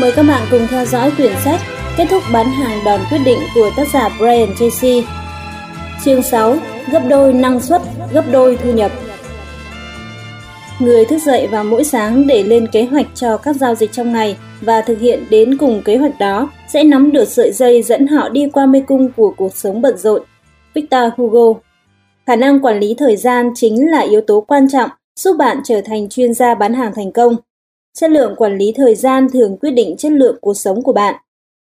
Mời các bạn cùng theo dõi quyển sách Kết thúc bán hàng đòn quyết định của tác giả Brian Tracy. Chương 6. Gấp đôi năng suất, gấp đôi thu nhập. Người thức dậy vào mỗi sáng để lên kế hoạch cho các giao dịch trong ngày và thực hiện đến cùng kế hoạch đó sẽ nắm được sợi dây dẫn họ đi qua mê cung của cuộc sống bận rộn. Victor Hugo Khả năng quản lý thời gian chính là yếu tố quan trọng giúp bạn trở thành chuyên gia bán hàng thành công. Chất lượng quản lý thời gian thường quyết định chất lượng cuộc sống của bạn.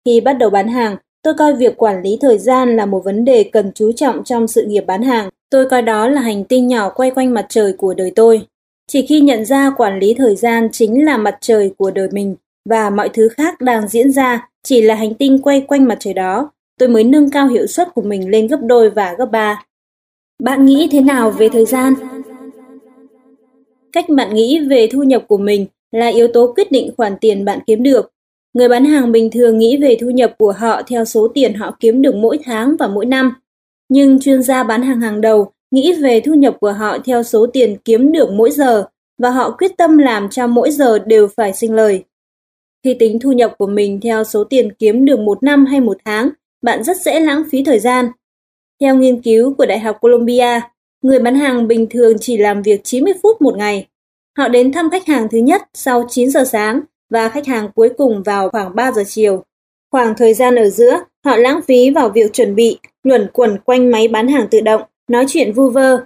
Khi bắt đầu bán hàng, tôi coi việc quản lý thời gian là một vấn đề cần chú trọng trong sự nghiệp bán hàng. Tôi coi đó là hành tinh nhỏ quay quanh mặt trời của đời tôi. Chỉ khi nhận ra quản lý thời gian chính là mặt trời của đời mình và mọi thứ khác đang diễn ra chỉ là hành tinh quay quanh mặt trời đó, tôi mới nâng cao hiệu suất của mình lên gấp đôi và gấp ba. Bạn nghĩ thế nào về thời gian? Cách bạn nghĩ về thu nhập của mình là yếu tố quyết định khoản tiền bạn kiếm được. Người bán hàng bình thường nghĩ về thu nhập của họ theo số tiền họ kiếm được mỗi tháng và mỗi năm. Nhưng chuyên gia bán hàng hàng đầu nghĩ về thu nhập của họ theo số tiền kiếm được mỗi giờ và họ quyết tâm làm cho mỗi giờ đều phải sinh lời. Khi tính thu nhập của mình theo số tiền kiếm được một năm hay một tháng, bạn rất dễ lãng phí thời gian. Theo nghiên cứu của Đại học Columbia, người bán hàng bình thường chỉ làm việc 90 phút một ngày. Họ đến thăm khách hàng thứ nhất sau 9 giờ sáng và khách hàng cuối cùng vào khoảng 3 giờ chiều. Khoảng thời gian ở giữa, họ lãng phí vào việc chuẩn bị, luẩn quẩn quanh máy bán hàng tự động, nói chuyện vu vơ.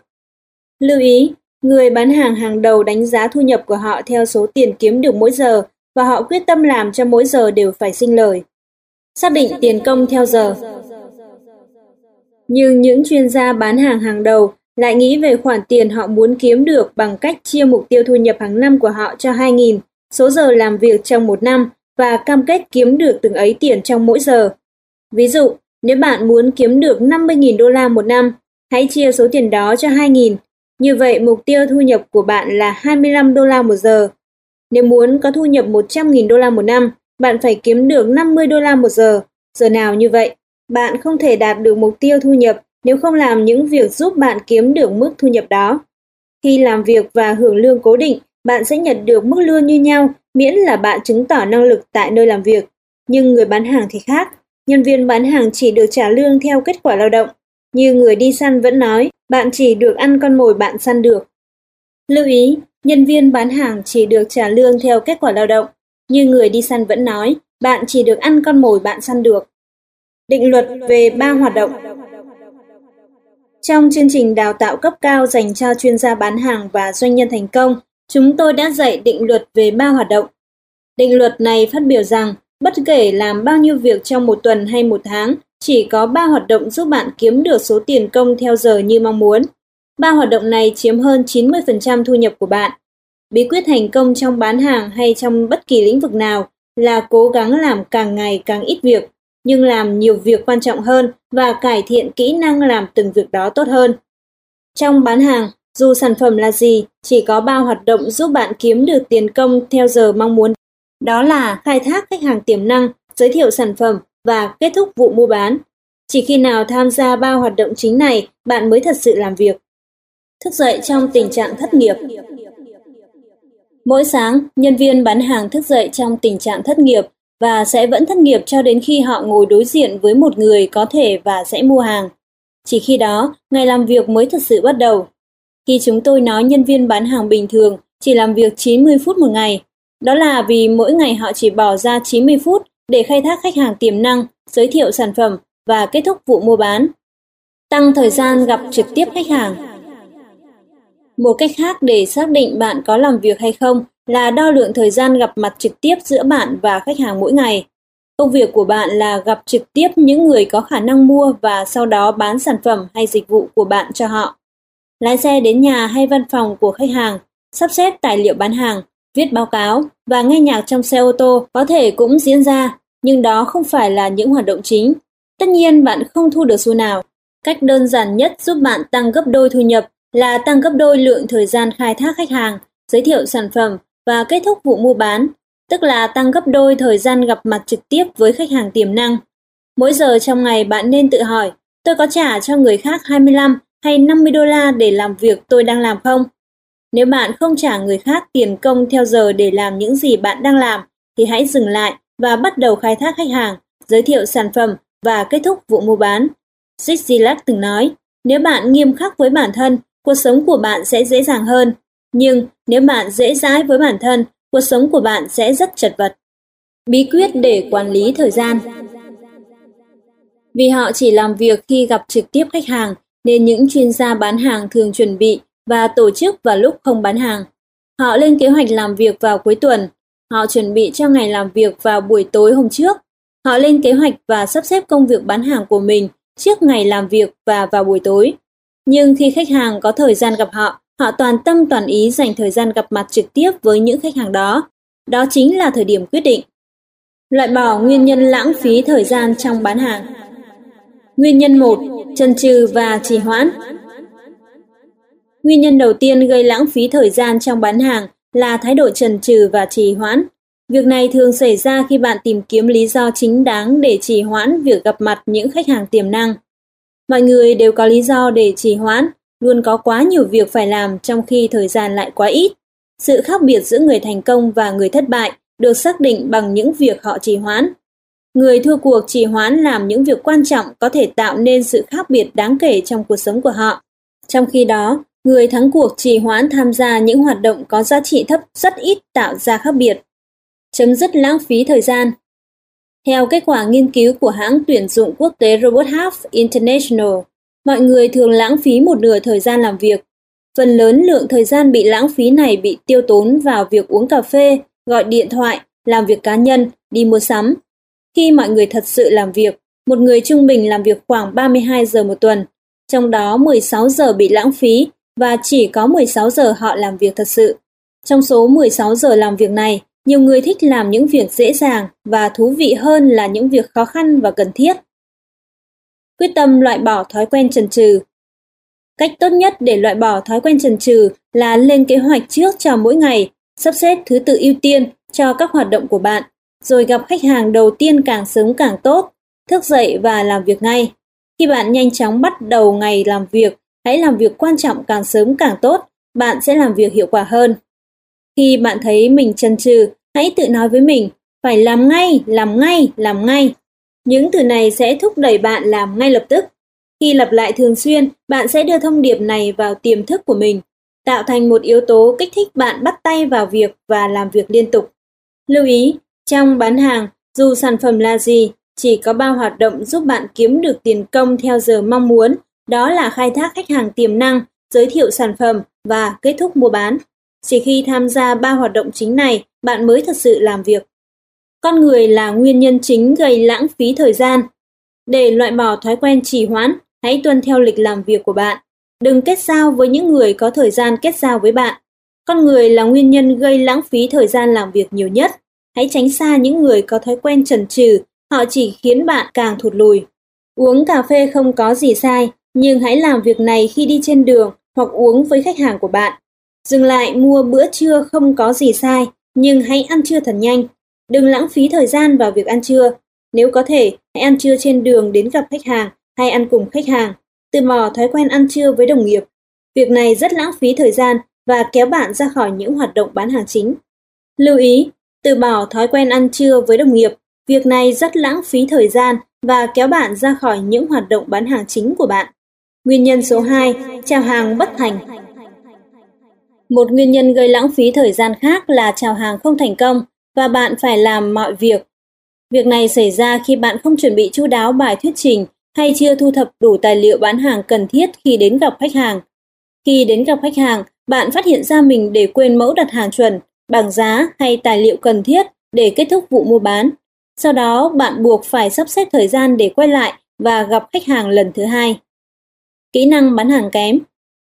Lưu ý, người bán hàng hàng đầu đánh giá thu nhập của họ theo số tiền kiếm được mỗi giờ và họ quyết tâm làm cho mỗi giờ đều phải sinh lời. Xác định tiền công theo giờ Nhưng những chuyên gia bán hàng hàng đầu lại nghĩ về khoản tiền họ muốn kiếm được bằng cách chia mục tiêu thu nhập hàng năm của họ cho 2.000 số giờ làm việc trong một năm và cam kết kiếm được từng ấy tiền trong mỗi giờ. Ví dụ, nếu bạn muốn kiếm được 50.000 đô la một năm, hãy chia số tiền đó cho 2.000. Như vậy, mục tiêu thu nhập của bạn là 25 đô la một giờ. Nếu muốn có thu nhập 100.000 đô la một năm, bạn phải kiếm được 50 đô la một giờ. Giờ nào như vậy, bạn không thể đạt được mục tiêu thu nhập nếu không làm những việc giúp bạn kiếm được mức thu nhập đó. Khi làm việc và hưởng lương cố định, bạn sẽ nhận được mức lương như nhau miễn là bạn chứng tỏ năng lực tại nơi làm việc. Nhưng người bán hàng thì khác, nhân viên bán hàng chỉ được trả lương theo kết quả lao động. Như người đi săn vẫn nói, bạn chỉ được ăn con mồi bạn săn được. Lưu ý, nhân viên bán hàng chỉ được trả lương theo kết quả lao động. Như người đi săn vẫn nói, bạn chỉ được ăn con mồi bạn săn được. Định luật về ba hoạt động trong chương trình đào tạo cấp cao dành cho chuyên gia bán hàng và doanh nhân thành công, chúng tôi đã dạy định luật về ba hoạt động. Định luật này phát biểu rằng, bất kể làm bao nhiêu việc trong một tuần hay một tháng, chỉ có ba hoạt động giúp bạn kiếm được số tiền công theo giờ như mong muốn. Ba hoạt động này chiếm hơn 90% thu nhập của bạn. Bí quyết thành công trong bán hàng hay trong bất kỳ lĩnh vực nào là cố gắng làm càng ngày càng ít việc, nhưng làm nhiều việc quan trọng hơn và cải thiện kỹ năng làm từng việc đó tốt hơn. Trong bán hàng, dù sản phẩm là gì, chỉ có ba hoạt động giúp bạn kiếm được tiền công theo giờ mong muốn. Đó là khai thác khách hàng tiềm năng, giới thiệu sản phẩm và kết thúc vụ mua bán. Chỉ khi nào tham gia ba hoạt động chính này, bạn mới thật sự làm việc. Thức dậy trong tình trạng thất nghiệp Mỗi sáng, nhân viên bán hàng thức dậy trong tình trạng thất nghiệp và sẽ vẫn thất nghiệp cho đến khi họ ngồi đối diện với một người có thể và sẽ mua hàng. Chỉ khi đó, ngày làm việc mới thật sự bắt đầu. Khi chúng tôi nói nhân viên bán hàng bình thường chỉ làm việc 90 phút một ngày, đó là vì mỗi ngày họ chỉ bỏ ra 90 phút để khai thác khách hàng tiềm năng, giới thiệu sản phẩm và kết thúc vụ mua bán. Tăng thời gian gặp trực tiếp khách hàng. Một cách khác để xác định bạn có làm việc hay không là đo lượng thời gian gặp mặt trực tiếp giữa bạn và khách hàng mỗi ngày. Công việc của bạn là gặp trực tiếp những người có khả năng mua và sau đó bán sản phẩm hay dịch vụ của bạn cho họ. Lái xe đến nhà hay văn phòng của khách hàng, sắp xếp tài liệu bán hàng, viết báo cáo và nghe nhạc trong xe ô tô có thể cũng diễn ra, nhưng đó không phải là những hoạt động chính. Tất nhiên bạn không thu được xu nào. Cách đơn giản nhất giúp bạn tăng gấp đôi thu nhập là tăng gấp đôi lượng thời gian khai thác khách hàng, giới thiệu sản phẩm và kết thúc vụ mua bán, tức là tăng gấp đôi thời gian gặp mặt trực tiếp với khách hàng tiềm năng. Mỗi giờ trong ngày bạn nên tự hỏi, tôi có trả cho người khác 25 hay 50 đô la để làm việc tôi đang làm không? Nếu bạn không trả người khác tiền công theo giờ để làm những gì bạn đang làm, thì hãy dừng lại và bắt đầu khai thác khách hàng, giới thiệu sản phẩm và kết thúc vụ mua bán. Zig Zilak từng nói, nếu bạn nghiêm khắc với bản thân, cuộc sống của bạn sẽ dễ dàng hơn. Nhưng nếu bạn dễ dãi với bản thân, cuộc sống của bạn sẽ rất chật vật. Bí quyết để quản lý thời gian Vì họ chỉ làm việc khi gặp trực tiếp khách hàng, nên những chuyên gia bán hàng thường chuẩn bị và tổ chức vào lúc không bán hàng. Họ lên kế hoạch làm việc vào cuối tuần, họ chuẩn bị cho ngày làm việc vào buổi tối hôm trước. Họ lên kế hoạch và sắp xếp công việc bán hàng của mình trước ngày làm việc và vào buổi tối. Nhưng khi khách hàng có thời gian gặp họ, họ toàn tâm toàn ý dành thời gian gặp mặt trực tiếp với những khách hàng đó. Đó chính là thời điểm quyết định. Loại bỏ nguyên nhân lãng phí thời gian trong bán hàng. Nguyên nhân 1. Chần chừ và trì hoãn. Nguyên nhân đầu tiên gây lãng phí thời gian trong bán hàng là thái độ chần chừ và trì hoãn. Việc này thường xảy ra khi bạn tìm kiếm lý do chính đáng để trì hoãn việc gặp mặt những khách hàng tiềm năng. Mọi người đều có lý do để trì hoãn, luôn có quá nhiều việc phải làm trong khi thời gian lại quá ít. Sự khác biệt giữa người thành công và người thất bại được xác định bằng những việc họ trì hoãn. Người thua cuộc trì hoãn làm những việc quan trọng có thể tạo nên sự khác biệt đáng kể trong cuộc sống của họ. Trong khi đó, người thắng cuộc trì hoãn tham gia những hoạt động có giá trị thấp rất ít tạo ra khác biệt. Chấm dứt lãng phí thời gian Theo kết quả nghiên cứu của hãng tuyển dụng quốc tế Robert Half International, mọi người thường lãng phí một nửa thời gian làm việc. Phần lớn lượng thời gian bị lãng phí này bị tiêu tốn vào việc uống cà phê, gọi điện thoại, làm việc cá nhân, đi mua sắm. Khi mọi người thật sự làm việc, một người trung bình làm việc khoảng 32 giờ một tuần, trong đó 16 giờ bị lãng phí và chỉ có 16 giờ họ làm việc thật sự. Trong số 16 giờ làm việc này, nhiều người thích làm những việc dễ dàng và thú vị hơn là những việc khó khăn và cần thiết. Quyết tâm loại bỏ thói quen chần chừ. Cách tốt nhất để loại bỏ thói quen chần chừ là lên kế hoạch trước cho mỗi ngày, sắp xếp thứ tự ưu tiên cho các hoạt động của bạn, rồi gặp khách hàng đầu tiên càng sớm càng tốt, thức dậy và làm việc ngay. Khi bạn nhanh chóng bắt đầu ngày làm việc, hãy làm việc quan trọng càng sớm càng tốt, bạn sẽ làm việc hiệu quả hơn. Khi bạn thấy mình chần chừ, hãy tự nói với mình, phải làm ngay, làm ngay, làm ngay. Những từ này sẽ thúc đẩy bạn làm ngay lập tức. Khi lặp lại thường xuyên, bạn sẽ đưa thông điệp này vào tiềm thức của mình, tạo thành một yếu tố kích thích bạn bắt tay vào việc và làm việc liên tục. Lưu ý, trong bán hàng, dù sản phẩm là gì, chỉ có ba hoạt động giúp bạn kiếm được tiền công theo giờ mong muốn, đó là khai thác khách hàng tiềm năng, giới thiệu sản phẩm và kết thúc mua bán. Chỉ khi tham gia ba hoạt động chính này, bạn mới thật sự làm việc. Con người là nguyên nhân chính gây lãng phí thời gian. Để loại bỏ thói quen trì hoãn, hãy tuân theo lịch làm việc của bạn. Đừng kết giao với những người có thời gian kết giao với bạn. Con người là nguyên nhân gây lãng phí thời gian làm việc nhiều nhất. Hãy tránh xa những người có thói quen chần chừ, họ chỉ khiến bạn càng thụt lùi. Uống cà phê không có gì sai, nhưng hãy làm việc này khi đi trên đường hoặc uống với khách hàng của bạn. Dừng lại mua bữa trưa không có gì sai, nhưng hãy ăn trưa thật nhanh. Đừng lãng phí thời gian vào việc ăn trưa. Nếu có thể, hãy ăn trưa trên đường đến gặp khách hàng hay ăn cùng khách hàng. Từ bỏ thói quen ăn trưa với đồng nghiệp. Việc này rất lãng phí thời gian và kéo bạn ra khỏi những hoạt động bán hàng chính. Lưu ý, từ bỏ thói quen ăn trưa với đồng nghiệp. Việc này rất lãng phí thời gian và kéo bạn ra khỏi những hoạt động bán hàng chính của bạn. Nguyên nhân số 2, chào hàng bất thành. Một nguyên nhân gây lãng phí thời gian khác là chào hàng không thành công và bạn phải làm mọi việc. Việc này xảy ra khi bạn không chuẩn bị chu đáo bài thuyết trình hay chưa thu thập đủ tài liệu bán hàng cần thiết khi đến gặp khách hàng. Khi đến gặp khách hàng, bạn phát hiện ra mình để quên mẫu đặt hàng chuẩn, bảng giá hay tài liệu cần thiết để kết thúc vụ mua bán. Sau đó, bạn buộc phải sắp xếp thời gian để quay lại và gặp khách hàng lần thứ hai. Kỹ năng bán hàng kém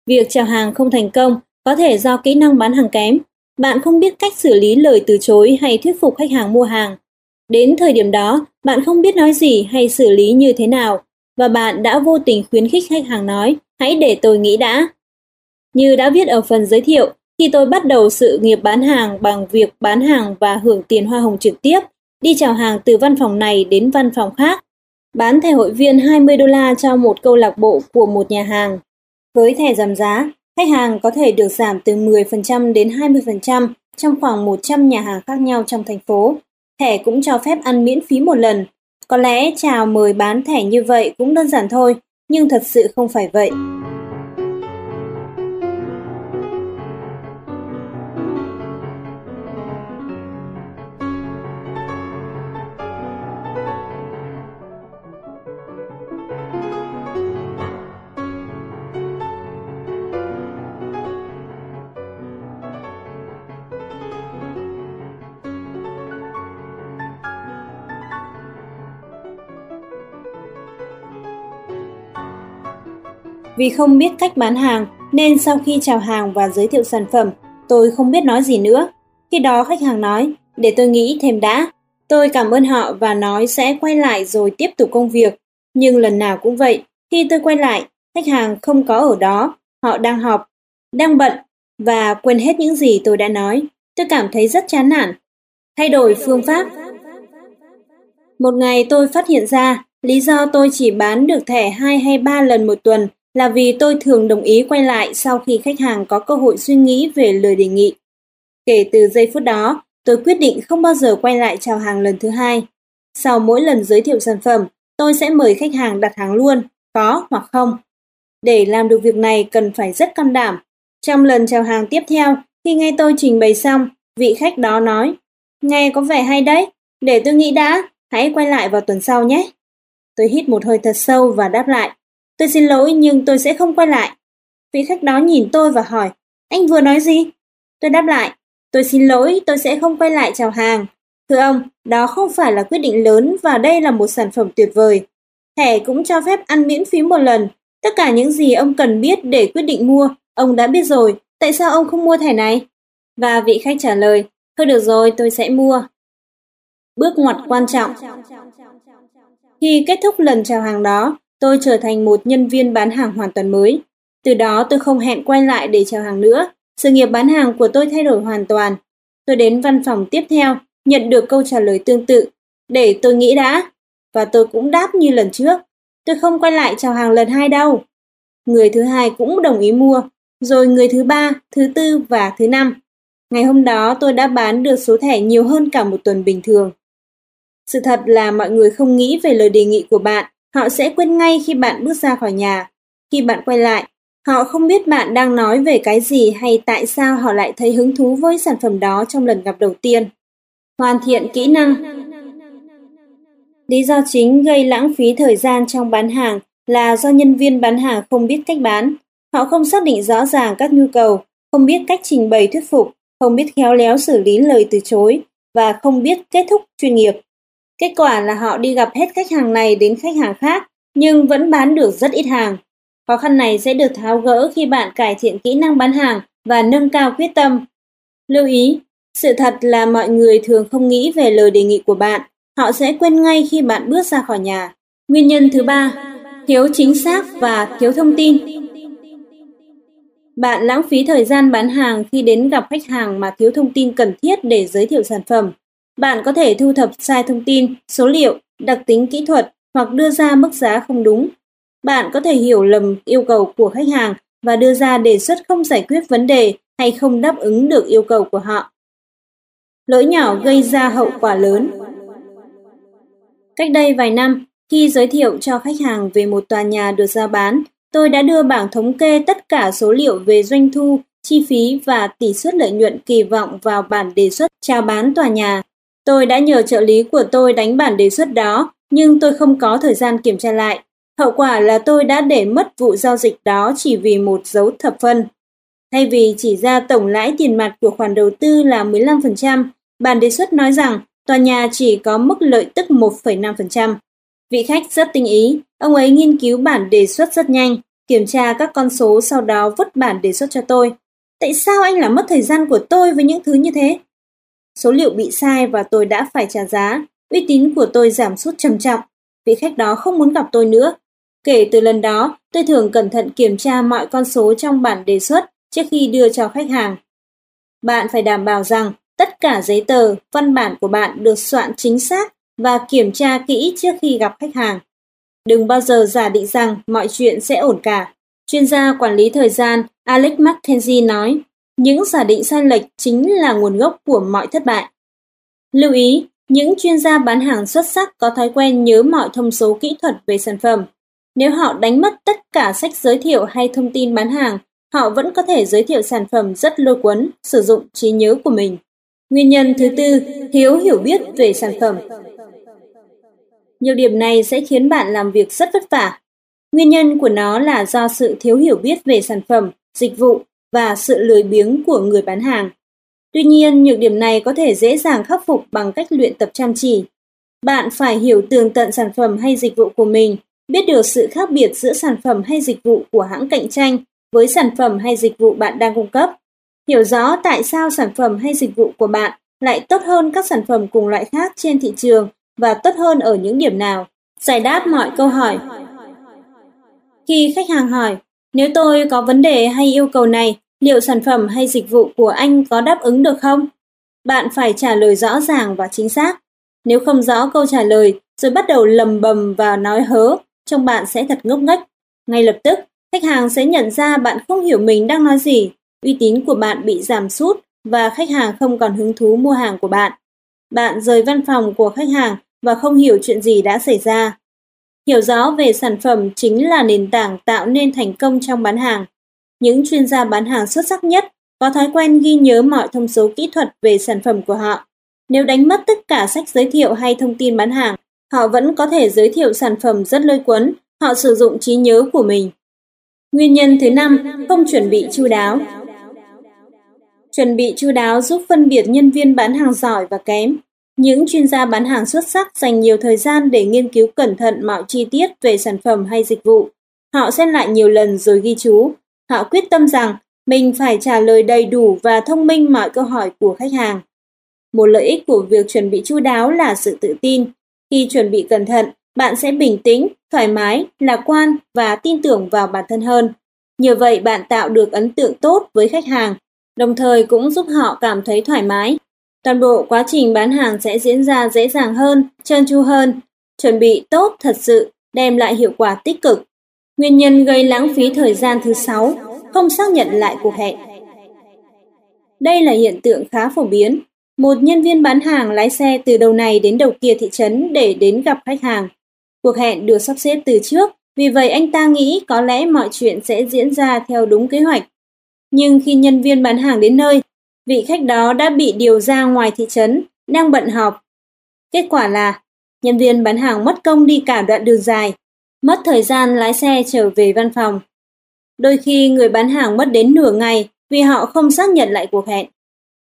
Việc chào hàng không thành công có thể do kỹ năng bán hàng kém. Bạn không biết cách xử lý lời từ chối hay thuyết phục khách hàng mua hàng. Đến thời điểm đó, bạn không biết nói gì hay xử lý như thế nào, và bạn đã vô tình khuyến khích khách hàng nói, hãy để tôi nghĩ đã. Như đã viết ở phần giới thiệu, khi tôi bắt đầu sự nghiệp bán hàng bằng việc bán hàng và hưởng tiền hoa hồng trực tiếp, đi chào hàng từ văn phòng này đến văn phòng khác, bán thẻ hội viên 20 đô la cho một câu lạc bộ của một nhà hàng. Với thẻ giảm giá, khách hàng có thể được giảm từ 10% đến 20% trong khoảng 100 nhà hàng khác nhau trong thành phố. thẻ cũng cho phép ăn miễn phí một lần. Có lẽ chào mời bán thẻ như vậy cũng đơn giản thôi, nhưng thật sự không phải vậy. Vì không biết cách bán hàng nên sau khi chào hàng và giới thiệu sản phẩm, tôi không biết nói gì nữa. Khi đó khách hàng nói, để tôi nghĩ thêm đã. Tôi cảm ơn họ và nói sẽ quay lại rồi tiếp tục công việc. Nhưng lần nào cũng vậy, khi tôi quay lại, khách hàng không có ở đó, họ đang họp, đang bận và quên hết những gì tôi đã nói. Tôi cảm thấy rất chán nản. Thay đổi phương pháp. Một ngày tôi phát hiện ra lý do tôi chỉ bán được thẻ 2 hay 3 lần một tuần là vì tôi thường đồng ý quay lại sau khi khách hàng có cơ hội suy nghĩ về lời đề nghị. Kể từ giây phút đó, tôi quyết định không bao giờ quay lại chào hàng lần thứ hai. Sau mỗi lần giới thiệu sản phẩm, tôi sẽ mời khách hàng đặt hàng luôn, có hoặc không. Để làm được việc này cần phải rất can đảm. Trong lần chào hàng tiếp theo, khi nghe tôi trình bày xong, vị khách đó nói, nghe có vẻ hay đấy, để tôi nghĩ đã, hãy quay lại vào tuần sau nhé. Tôi hít một hơi thật sâu và đáp lại, Tôi xin lỗi nhưng tôi sẽ không quay lại. Vị khách đó nhìn tôi và hỏi, anh vừa nói gì? Tôi đáp lại, tôi xin lỗi, tôi sẽ không quay lại chào hàng. Thưa ông, đó không phải là quyết định lớn và đây là một sản phẩm tuyệt vời. Thẻ cũng cho phép ăn miễn phí một lần. Tất cả những gì ông cần biết để quyết định mua, ông đã biết rồi. Tại sao ông không mua thẻ này? Và vị khách trả lời, thôi được rồi, tôi sẽ mua. Bước ngoặt quan trọng Khi kết thúc lần chào hàng đó, tôi trở thành một nhân viên bán hàng hoàn toàn mới. Từ đó tôi không hẹn quay lại để chào hàng nữa. Sự nghiệp bán hàng của tôi thay đổi hoàn toàn. Tôi đến văn phòng tiếp theo, nhận được câu trả lời tương tự. Để tôi nghĩ đã. Và tôi cũng đáp như lần trước. Tôi không quay lại chào hàng lần hai đâu. Người thứ hai cũng đồng ý mua. Rồi người thứ ba, thứ tư và thứ năm. Ngày hôm đó tôi đã bán được số thẻ nhiều hơn cả một tuần bình thường. Sự thật là mọi người không nghĩ về lời đề nghị của bạn Họ sẽ quên ngay khi bạn bước ra khỏi nhà. Khi bạn quay lại, họ không biết bạn đang nói về cái gì hay tại sao họ lại thấy hứng thú với sản phẩm đó trong lần gặp đầu tiên. Hoàn thiện kỹ năng Lý do chính gây lãng phí thời gian trong bán hàng là do nhân viên bán hàng không biết cách bán. Họ không xác định rõ ràng các nhu cầu, không biết cách trình bày thuyết phục, không biết khéo léo xử lý lời từ chối và không biết kết thúc chuyên nghiệp. Kết quả là họ đi gặp hết khách hàng này đến khách hàng khác, nhưng vẫn bán được rất ít hàng. Khó khăn này sẽ được tháo gỡ khi bạn cải thiện kỹ năng bán hàng và nâng cao quyết tâm. Lưu ý, sự thật là mọi người thường không nghĩ về lời đề nghị của bạn, họ sẽ quên ngay khi bạn bước ra khỏi nhà. Nguyên nhân thứ ba, thiếu chính xác và thiếu thông tin. Bạn lãng phí thời gian bán hàng khi đến gặp khách hàng mà thiếu thông tin cần thiết để giới thiệu sản phẩm. Bạn có thể thu thập sai thông tin, số liệu, đặc tính kỹ thuật hoặc đưa ra mức giá không đúng. Bạn có thể hiểu lầm yêu cầu của khách hàng và đưa ra đề xuất không giải quyết vấn đề hay không đáp ứng được yêu cầu của họ. Lỗi nhỏ gây ra hậu quả lớn. Cách đây vài năm, khi giới thiệu cho khách hàng về một tòa nhà được giao bán, tôi đã đưa bảng thống kê tất cả số liệu về doanh thu, chi phí và tỷ suất lợi nhuận kỳ vọng vào bản đề xuất chào bán tòa nhà. Tôi đã nhờ trợ lý của tôi đánh bản đề xuất đó, nhưng tôi không có thời gian kiểm tra lại. Hậu quả là tôi đã để mất vụ giao dịch đó chỉ vì một dấu thập phân. Thay vì chỉ ra tổng lãi tiền mặt của khoản đầu tư là 15%, bản đề xuất nói rằng tòa nhà chỉ có mức lợi tức 1,5%. Vị khách rất tinh ý, ông ấy nghiên cứu bản đề xuất rất nhanh, kiểm tra các con số sau đó vứt bản đề xuất cho tôi. Tại sao anh lại mất thời gian của tôi với những thứ như thế? Số liệu bị sai và tôi đã phải trả giá. Uy tín của tôi giảm sút trầm trọng. Vị khách đó không muốn gặp tôi nữa. Kể từ lần đó, tôi thường cẩn thận kiểm tra mọi con số trong bản đề xuất trước khi đưa cho khách hàng. Bạn phải đảm bảo rằng tất cả giấy tờ, văn bản của bạn được soạn chính xác và kiểm tra kỹ trước khi gặp khách hàng. Đừng bao giờ giả định rằng mọi chuyện sẽ ổn cả. Chuyên gia quản lý thời gian Alex McKenzie nói, những giả định sai lệch chính là nguồn gốc của mọi thất bại. Lưu ý, Những chuyên gia bán hàng xuất sắc có thói quen nhớ mọi thông số kỹ thuật về sản phẩm. Nếu họ đánh mất tất cả sách giới thiệu hay thông tin bán hàng, họ vẫn có thể giới thiệu sản phẩm rất lôi cuốn, sử dụng trí nhớ của mình. Nguyên nhân thứ tư, thiếu hiểu biết về sản phẩm. Nhiều điểm này sẽ khiến bạn làm việc rất vất vả. Nguyên nhân của nó là do sự thiếu hiểu biết về sản phẩm, dịch vụ và sự lười biếng của người bán hàng. Tuy nhiên, nhược điểm này có thể dễ dàng khắc phục bằng cách luyện tập chăm chỉ. Bạn phải hiểu tường tận sản phẩm hay dịch vụ của mình, biết được sự khác biệt giữa sản phẩm hay dịch vụ của hãng cạnh tranh với sản phẩm hay dịch vụ bạn đang cung cấp. Hiểu rõ tại sao sản phẩm hay dịch vụ của bạn lại tốt hơn các sản phẩm cùng loại khác trên thị trường và tốt hơn ở những điểm nào. Giải đáp mọi câu hỏi. Khi khách hàng hỏi, nếu tôi có vấn đề hay yêu cầu này, liệu sản phẩm hay dịch vụ của anh có đáp ứng được không? Bạn phải trả lời rõ ràng và chính xác. Nếu không rõ câu trả lời, rồi bắt đầu lầm bầm và nói hớ, trông bạn sẽ thật ngốc nghếch. Ngay lập tức, khách hàng sẽ nhận ra bạn không hiểu mình đang nói gì, uy tín của bạn bị giảm sút và khách hàng không còn hứng thú mua hàng của bạn. Bạn rời văn phòng của khách hàng và không hiểu chuyện gì đã xảy ra. Hiểu rõ về sản phẩm chính là nền tảng tạo nên thành công trong bán hàng. Những chuyên gia bán hàng xuất sắc nhất có thói quen ghi nhớ mọi thông số kỹ thuật về sản phẩm của họ. Nếu đánh mất tất cả sách giới thiệu hay thông tin bán hàng, họ vẫn có thể giới thiệu sản phẩm rất lôi cuốn, họ sử dụng trí nhớ của mình. Nguyên nhân thứ năm, không chuẩn bị chu đáo. Chuẩn bị chu đáo giúp phân biệt nhân viên bán hàng giỏi và kém. Những chuyên gia bán hàng xuất sắc dành nhiều thời gian để nghiên cứu cẩn thận mọi chi tiết về sản phẩm hay dịch vụ. Họ xem lại nhiều lần rồi ghi chú. Họ quyết tâm rằng mình phải trả lời đầy đủ và thông minh mọi câu hỏi của khách hàng. Một lợi ích của việc chuẩn bị chu đáo là sự tự tin. Khi chuẩn bị cẩn thận, bạn sẽ bình tĩnh, thoải mái, lạc quan và tin tưởng vào bản thân hơn. Nhờ vậy bạn tạo được ấn tượng tốt với khách hàng, đồng thời cũng giúp họ cảm thấy thoải mái Toàn bộ quá trình bán hàng sẽ diễn ra dễ dàng hơn, trơn tru hơn. Chuẩn bị tốt thật sự đem lại hiệu quả tích cực. Nguyên nhân gây lãng phí thời gian thứ sáu, không xác nhận lại cuộc hẹn. Đây là hiện tượng khá phổ biến. Một nhân viên bán hàng lái xe từ đầu này đến đầu kia thị trấn để đến gặp khách hàng. Cuộc hẹn được sắp xếp từ trước, vì vậy anh ta nghĩ có lẽ mọi chuyện sẽ diễn ra theo đúng kế hoạch. Nhưng khi nhân viên bán hàng đến nơi, vị khách đó đã bị điều ra ngoài thị trấn, đang bận họp. Kết quả là, nhân viên bán hàng mất công đi cả đoạn đường dài, mất thời gian lái xe trở về văn phòng. Đôi khi người bán hàng mất đến nửa ngày vì họ không xác nhận lại cuộc hẹn.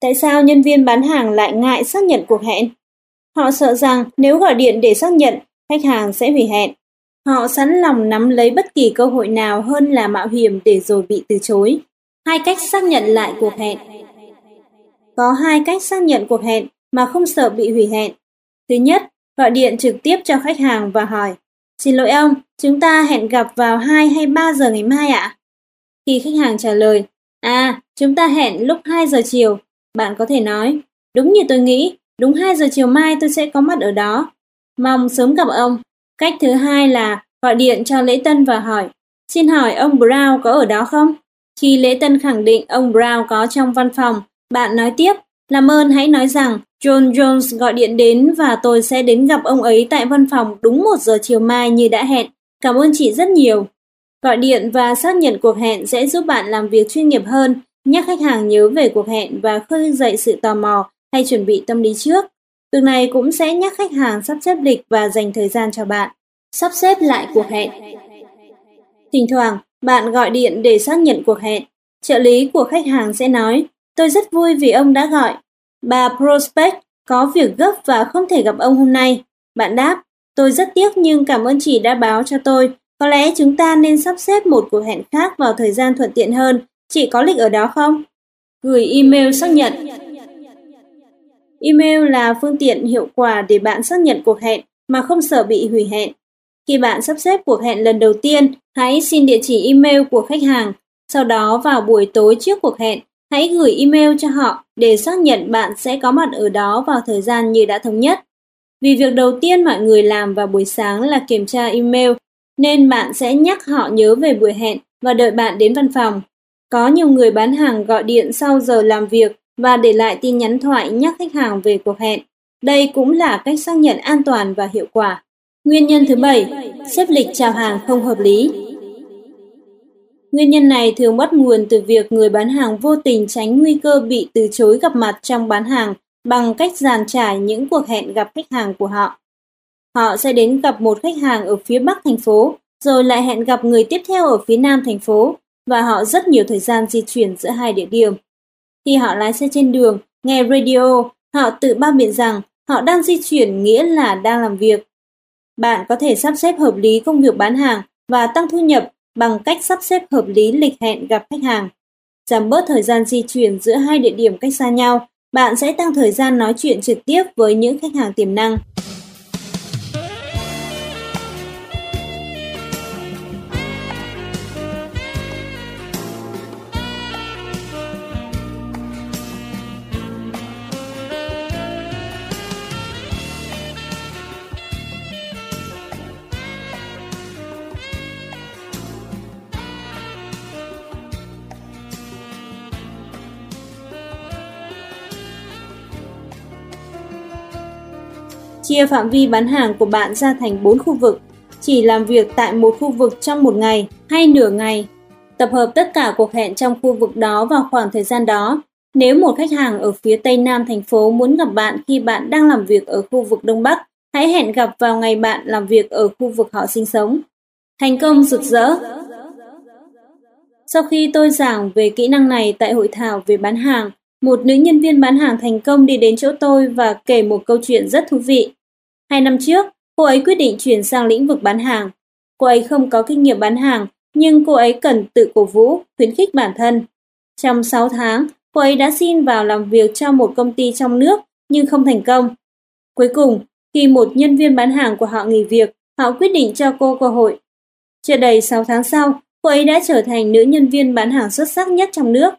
Tại sao nhân viên bán hàng lại ngại xác nhận cuộc hẹn? Họ sợ rằng nếu gọi điện để xác nhận, khách hàng sẽ hủy hẹn. Họ sẵn lòng nắm lấy bất kỳ cơ hội nào hơn là mạo hiểm để rồi bị từ chối. Hai cách xác nhận lại cuộc hẹn. Có hai cách xác nhận cuộc hẹn mà không sợ bị hủy hẹn. Thứ nhất, gọi điện trực tiếp cho khách hàng và hỏi Xin lỗi ông, chúng ta hẹn gặp vào 2 hay 3 giờ ngày mai ạ? Khi khách hàng trả lời À, chúng ta hẹn lúc 2 giờ chiều, bạn có thể nói Đúng như tôi nghĩ, đúng 2 giờ chiều mai tôi sẽ có mặt ở đó. Mong sớm gặp ông. Cách thứ hai là gọi điện cho lễ tân và hỏi Xin hỏi ông Brown có ở đó không? Khi lễ tân khẳng định ông Brown có trong văn phòng, bạn nói tiếp, làm ơn hãy nói rằng John Jones gọi điện đến và tôi sẽ đến gặp ông ấy tại văn phòng đúng một giờ chiều mai như đã hẹn. Cảm ơn chị rất nhiều. Gọi điện và xác nhận cuộc hẹn sẽ giúp bạn làm việc chuyên nghiệp hơn, nhắc khách hàng nhớ về cuộc hẹn và khơi dậy sự tò mò hay chuẩn bị tâm lý trước. Việc này cũng sẽ nhắc khách hàng sắp xếp lịch và dành thời gian cho bạn. Sắp xếp lại cuộc hẹn. Thỉnh thoảng, bạn gọi điện để xác nhận cuộc hẹn. Trợ lý của khách hàng sẽ nói, Tôi rất vui vì ông đã gọi. Bà Prospect có việc gấp và không thể gặp ông hôm nay. Bạn đáp, tôi rất tiếc nhưng cảm ơn chị đã báo cho tôi. Có lẽ chúng ta nên sắp xếp một cuộc hẹn khác vào thời gian thuận tiện hơn. Chị có lịch ở đó không? Gửi email xác nhận. Email là phương tiện hiệu quả để bạn xác nhận cuộc hẹn mà không sợ bị hủy hẹn. Khi bạn sắp xếp cuộc hẹn lần đầu tiên, hãy xin địa chỉ email của khách hàng. Sau đó vào buổi tối trước cuộc hẹn, Hãy gửi email cho họ để xác nhận bạn sẽ có mặt ở đó vào thời gian như đã thống nhất. Vì việc đầu tiên mọi người làm vào buổi sáng là kiểm tra email, nên bạn sẽ nhắc họ nhớ về buổi hẹn và đợi bạn đến văn phòng. Có nhiều người bán hàng gọi điện sau giờ làm việc và để lại tin nhắn thoại nhắc khách hàng về cuộc hẹn. Đây cũng là cách xác nhận an toàn và hiệu quả. Nguyên nhân thứ bảy, xếp lịch chào hàng không hợp lý. Nguyên nhân này thường bắt nguồn từ việc người bán hàng vô tình tránh nguy cơ bị từ chối gặp mặt trong bán hàng bằng cách giàn trải những cuộc hẹn gặp khách hàng của họ. Họ sẽ đến gặp một khách hàng ở phía bắc thành phố, rồi lại hẹn gặp người tiếp theo ở phía nam thành phố, và họ rất nhiều thời gian di chuyển giữa hai địa điểm. Khi họ lái xe trên đường, nghe radio, họ tự bao biện rằng họ đang di chuyển nghĩa là đang làm việc. Bạn có thể sắp xếp hợp lý công việc bán hàng và tăng thu nhập bằng cách sắp xếp hợp lý lịch hẹn gặp khách hàng. Giảm bớt thời gian di chuyển giữa hai địa điểm cách xa nhau, bạn sẽ tăng thời gian nói chuyện trực tiếp với những khách hàng tiềm năng. Chia phạm vi bán hàng của bạn ra thành 4 khu vực, chỉ làm việc tại một khu vực trong một ngày hay nửa ngày. Tập hợp tất cả cuộc hẹn trong khu vực đó vào khoảng thời gian đó. Nếu một khách hàng ở phía tây nam thành phố muốn gặp bạn khi bạn đang làm việc ở khu vực đông bắc, hãy hẹn gặp vào ngày bạn làm việc ở khu vực họ sinh sống. Thành công rực rỡ Sau khi tôi giảng về kỹ năng này tại hội thảo về bán hàng, một nữ nhân viên bán hàng thành công đi đến chỗ tôi và kể một câu chuyện rất thú vị. Hai năm trước, cô ấy quyết định chuyển sang lĩnh vực bán hàng. Cô ấy không có kinh nghiệm bán hàng, nhưng cô ấy cần tự cổ vũ, khuyến khích bản thân. Trong 6 tháng, cô ấy đã xin vào làm việc cho một công ty trong nước nhưng không thành công. Cuối cùng, khi một nhân viên bán hàng của họ nghỉ việc, họ quyết định cho cô cơ hội. Chưa đầy 6 tháng sau, cô ấy đã trở thành nữ nhân viên bán hàng xuất sắc nhất trong nước.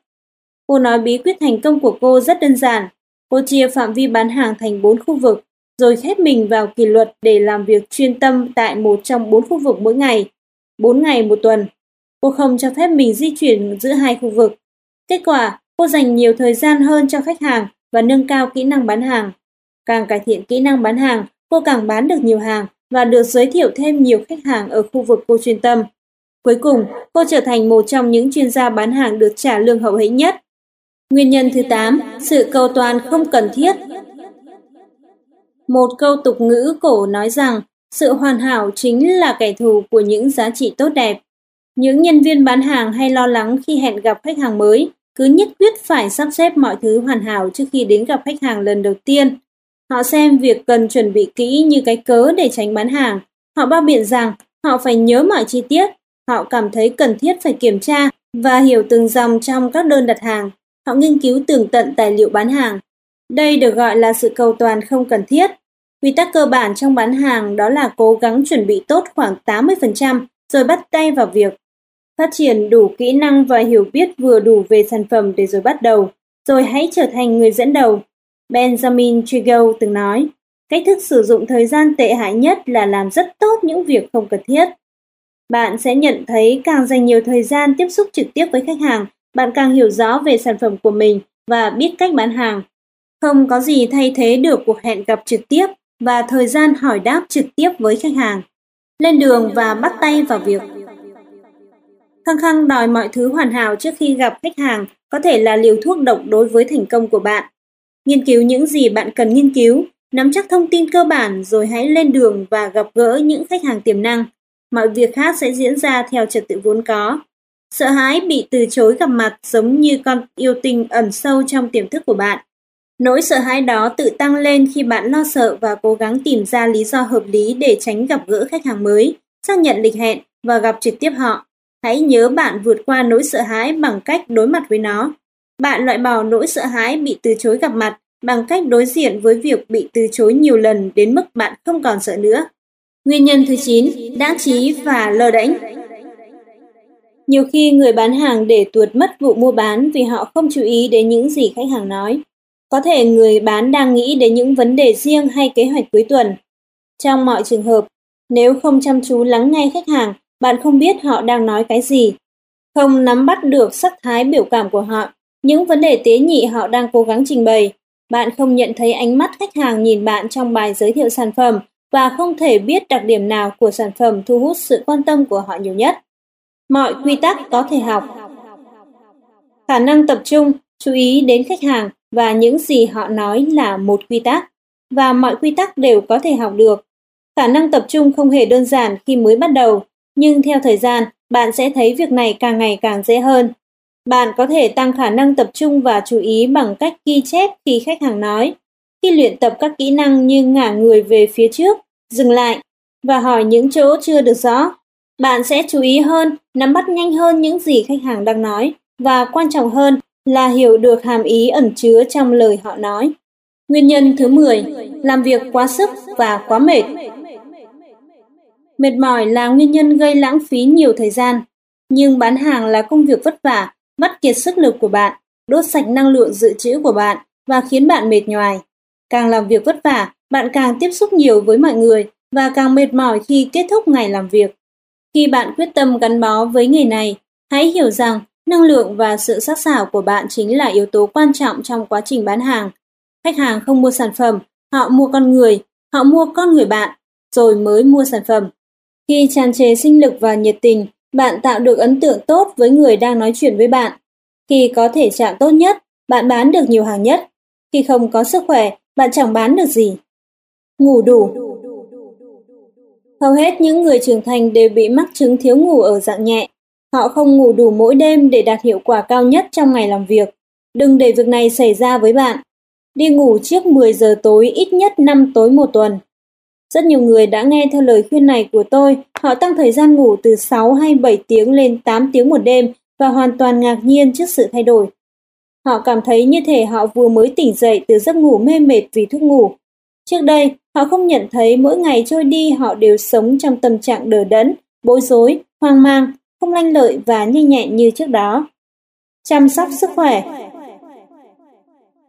Cô nói bí quyết thành công của cô rất đơn giản. Cô chia phạm vi bán hàng thành 4 khu vực rồi khép mình vào kỷ luật để làm việc chuyên tâm tại một trong bốn khu vực mỗi ngày, bốn ngày một tuần. Cô không cho phép mình di chuyển giữa hai khu vực. Kết quả, cô dành nhiều thời gian hơn cho khách hàng và nâng cao kỹ năng bán hàng. Càng cải thiện kỹ năng bán hàng, cô càng bán được nhiều hàng và được giới thiệu thêm nhiều khách hàng ở khu vực cô chuyên tâm. Cuối cùng, cô trở thành một trong những chuyên gia bán hàng được trả lương hậu hĩnh nhất. Nguyên nhân thứ 8, sự cầu toàn không cần thiết một câu tục ngữ cổ nói rằng sự hoàn hảo chính là kẻ thù của những giá trị tốt đẹp. Những nhân viên bán hàng hay lo lắng khi hẹn gặp khách hàng mới, cứ nhất quyết phải sắp xếp mọi thứ hoàn hảo trước khi đến gặp khách hàng lần đầu tiên. Họ xem việc cần chuẩn bị kỹ như cái cớ để tránh bán hàng. Họ bao biện rằng họ phải nhớ mọi chi tiết. Họ cảm thấy cần thiết phải kiểm tra và hiểu từng dòng trong các đơn đặt hàng. Họ nghiên cứu tường tận tài liệu bán hàng. Đây được gọi là sự cầu toàn không cần thiết. Quy tắc cơ bản trong bán hàng đó là cố gắng chuẩn bị tốt khoảng 80% rồi bắt tay vào việc. Phát triển đủ kỹ năng và hiểu biết vừa đủ về sản phẩm để rồi bắt đầu, rồi hãy trở thành người dẫn đầu. Benjamin Trigo từng nói, cách thức sử dụng thời gian tệ hại nhất là làm rất tốt những việc không cần thiết. Bạn sẽ nhận thấy càng dành nhiều thời gian tiếp xúc trực tiếp với khách hàng, bạn càng hiểu rõ về sản phẩm của mình và biết cách bán hàng. Không có gì thay thế được cuộc hẹn gặp trực tiếp và thời gian hỏi đáp trực tiếp với khách hàng. Lên đường và bắt tay vào việc. Khăng khăng đòi mọi thứ hoàn hảo trước khi gặp khách hàng có thể là liều thuốc độc đối với thành công của bạn. Nghiên cứu những gì bạn cần nghiên cứu, nắm chắc thông tin cơ bản rồi hãy lên đường và gặp gỡ những khách hàng tiềm năng. Mọi việc khác sẽ diễn ra theo trật tự vốn có. Sợ hãi bị từ chối gặp mặt giống như con yêu tinh ẩn sâu trong tiềm thức của bạn. Nỗi sợ hãi đó tự tăng lên khi bạn lo sợ và cố gắng tìm ra lý do hợp lý để tránh gặp gỡ khách hàng mới, xác nhận lịch hẹn và gặp trực tiếp họ. Hãy nhớ bạn vượt qua nỗi sợ hãi bằng cách đối mặt với nó. Bạn loại bỏ nỗi sợ hãi bị từ chối gặp mặt bằng cách đối diện với việc bị từ chối nhiều lần đến mức bạn không còn sợ nữa. Nguyên nhân thứ 9, đáng trí và lơ đễnh. Nhiều khi người bán hàng để tuột mất vụ mua bán vì họ không chú ý đến những gì khách hàng nói. Có thể người bán đang nghĩ đến những vấn đề riêng hay kế hoạch cuối tuần. Trong mọi trường hợp, nếu không chăm chú lắng nghe khách hàng, bạn không biết họ đang nói cái gì. Không nắm bắt được sắc thái biểu cảm của họ, những vấn đề tế nhị họ đang cố gắng trình bày. Bạn không nhận thấy ánh mắt khách hàng nhìn bạn trong bài giới thiệu sản phẩm và không thể biết đặc điểm nào của sản phẩm thu hút sự quan tâm của họ nhiều nhất. Mọi quy tắc có thể học. Khả năng tập trung, chú ý đến khách hàng và những gì họ nói là một quy tắc, và mọi quy tắc đều có thể học được. Khả năng tập trung không hề đơn giản khi mới bắt đầu, nhưng theo thời gian, bạn sẽ thấy việc này càng ngày càng dễ hơn. Bạn có thể tăng khả năng tập trung và chú ý bằng cách ghi chép khi khách hàng nói. Khi luyện tập các kỹ năng như ngả người về phía trước, dừng lại và hỏi những chỗ chưa được rõ, bạn sẽ chú ý hơn, nắm bắt nhanh hơn những gì khách hàng đang nói và quan trọng hơn là hiểu được hàm ý ẩn chứa trong lời họ nói. Nguyên nhân thứ 10, làm việc quá sức và quá mệt. Mệt mỏi là nguyên nhân gây lãng phí nhiều thời gian, nhưng bán hàng là công việc vất vả, vắt kiệt sức lực của bạn, đốt sạch năng lượng dự trữ của bạn và khiến bạn mệt nhoài. Càng làm việc vất vả, bạn càng tiếp xúc nhiều với mọi người và càng mệt mỏi khi kết thúc ngày làm việc. Khi bạn quyết tâm gắn bó với nghề này, hãy hiểu rằng năng lượng và sự sắc sảo của bạn chính là yếu tố quan trọng trong quá trình bán hàng. Khách hàng không mua sản phẩm, họ mua con người, họ mua con người bạn, rồi mới mua sản phẩm. Khi tràn trề sinh lực và nhiệt tình, bạn tạo được ấn tượng tốt với người đang nói chuyện với bạn. Khi có thể trạng tốt nhất, bạn bán được nhiều hàng nhất. Khi không có sức khỏe, bạn chẳng bán được gì. Ngủ đủ Hầu hết những người trưởng thành đều bị mắc chứng thiếu ngủ ở dạng nhẹ. Họ không ngủ đủ mỗi đêm để đạt hiệu quả cao nhất trong ngày làm việc. Đừng để việc này xảy ra với bạn. Đi ngủ trước 10 giờ tối ít nhất 5 tối một tuần. Rất nhiều người đã nghe theo lời khuyên này của tôi, họ tăng thời gian ngủ từ 6 hay 7 tiếng lên 8 tiếng một đêm và hoàn toàn ngạc nhiên trước sự thay đổi. Họ cảm thấy như thể họ vừa mới tỉnh dậy từ giấc ngủ mê mệt vì thuốc ngủ. Trước đây, họ không nhận thấy mỗi ngày trôi đi họ đều sống trong tâm trạng đờ đẫn, bối rối, hoang mang, không lanh lợi và nhanh nhẹn như trước đó. Chăm sóc sức khỏe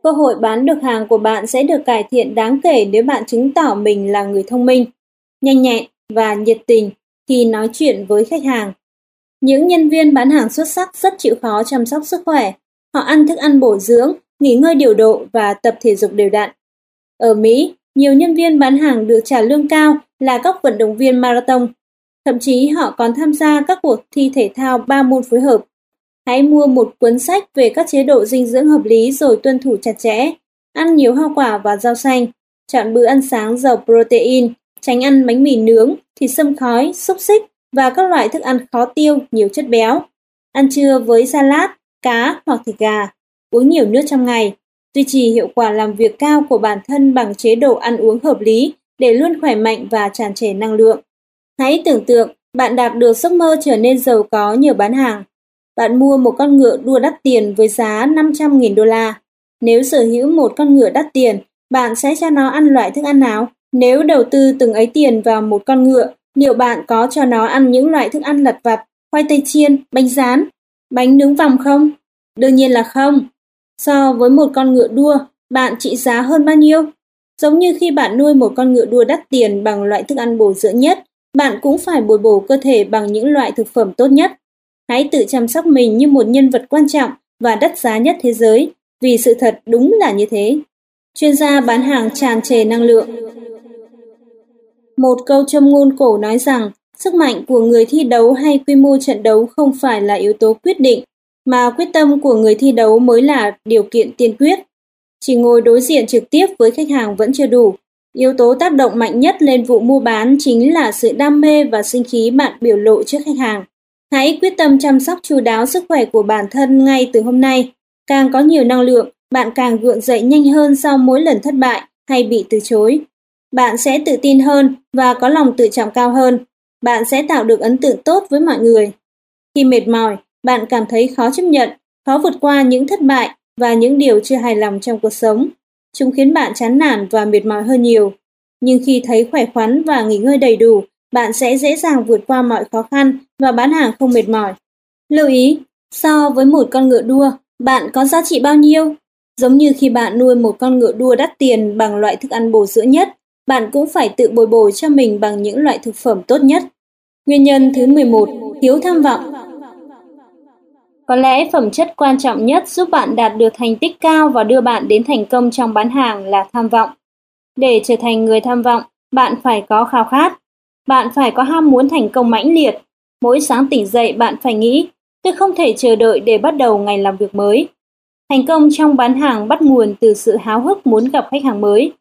Cơ hội bán được hàng của bạn sẽ được cải thiện đáng kể nếu bạn chứng tỏ mình là người thông minh, nhanh nhẹn và nhiệt tình khi nói chuyện với khách hàng. Những nhân viên bán hàng xuất sắc rất chịu khó chăm sóc sức khỏe. Họ ăn thức ăn bổ dưỡng, nghỉ ngơi điều độ và tập thể dục đều đặn. Ở Mỹ, nhiều nhân viên bán hàng được trả lương cao là các vận động viên marathon. Thậm chí họ còn tham gia các cuộc thi thể thao ba môn phối hợp. Hãy mua một cuốn sách về các chế độ dinh dưỡng hợp lý rồi tuân thủ chặt chẽ. Ăn nhiều hoa quả và rau xanh. Chọn bữa ăn sáng giàu protein, tránh ăn bánh mì nướng, thịt sâm khói, xúc xích và các loại thức ăn khó tiêu, nhiều chất béo. Ăn trưa với salad, cá hoặc thịt gà. Uống nhiều nước trong ngày. Duy trì hiệu quả làm việc cao của bản thân bằng chế độ ăn uống hợp lý để luôn khỏe mạnh và tràn trề năng lượng. Hãy tưởng tượng bạn đạt được giấc mơ trở nên giàu có nhờ bán hàng. Bạn mua một con ngựa đua đắt tiền với giá 500.000 đô la. Nếu sở hữu một con ngựa đắt tiền, bạn sẽ cho nó ăn loại thức ăn nào? Nếu đầu tư từng ấy tiền vào một con ngựa, liệu bạn có cho nó ăn những loại thức ăn lặt vặt, khoai tây chiên, bánh rán, bánh nướng vòng không? Đương nhiên là không. So với một con ngựa đua, bạn trị giá hơn bao nhiêu? Giống như khi bạn nuôi một con ngựa đua đắt tiền bằng loại thức ăn bổ dưỡng nhất, bạn cũng phải bồi bổ cơ thể bằng những loại thực phẩm tốt nhất. Hãy tự chăm sóc mình như một nhân vật quan trọng và đắt giá nhất thế giới, vì sự thật đúng là như thế. Chuyên gia bán hàng tràn trề năng lượng Một câu châm ngôn cổ nói rằng, sức mạnh của người thi đấu hay quy mô trận đấu không phải là yếu tố quyết định, mà quyết tâm của người thi đấu mới là điều kiện tiên quyết. Chỉ ngồi đối diện trực tiếp với khách hàng vẫn chưa đủ. Yếu tố tác động mạnh nhất lên vụ mua bán chính là sự đam mê và sinh khí bạn biểu lộ trước khách hàng. Hãy quyết tâm chăm sóc chu đáo sức khỏe của bản thân ngay từ hôm nay. Càng có nhiều năng lượng, bạn càng gượng dậy nhanh hơn sau mỗi lần thất bại hay bị từ chối. Bạn sẽ tự tin hơn và có lòng tự trọng cao hơn. Bạn sẽ tạo được ấn tượng tốt với mọi người. Khi mệt mỏi, bạn cảm thấy khó chấp nhận, khó vượt qua những thất bại và những điều chưa hài lòng trong cuộc sống. Chúng khiến bạn chán nản và mệt mỏi hơn nhiều. Nhưng khi thấy khỏe khoắn và nghỉ ngơi đầy đủ, bạn sẽ dễ dàng vượt qua mọi khó khăn và bán hàng không mệt mỏi. Lưu ý, so với một con ngựa đua, bạn có giá trị bao nhiêu? Giống như khi bạn nuôi một con ngựa đua đắt tiền bằng loại thức ăn bổ dưỡng nhất, bạn cũng phải tự bồi bổ cho mình bằng những loại thực phẩm tốt nhất. Nguyên nhân thứ 11, thiếu tham vọng. Có lẽ phẩm chất quan trọng nhất giúp bạn đạt được thành tích cao và đưa bạn đến thành công trong bán hàng là tham vọng. Để trở thành người tham vọng, bạn phải có khao khát. Bạn phải có ham muốn thành công mãnh liệt. Mỗi sáng tỉnh dậy bạn phải nghĩ, tôi không thể chờ đợi để bắt đầu ngày làm việc mới. Thành công trong bán hàng bắt nguồn từ sự háo hức muốn gặp khách hàng mới.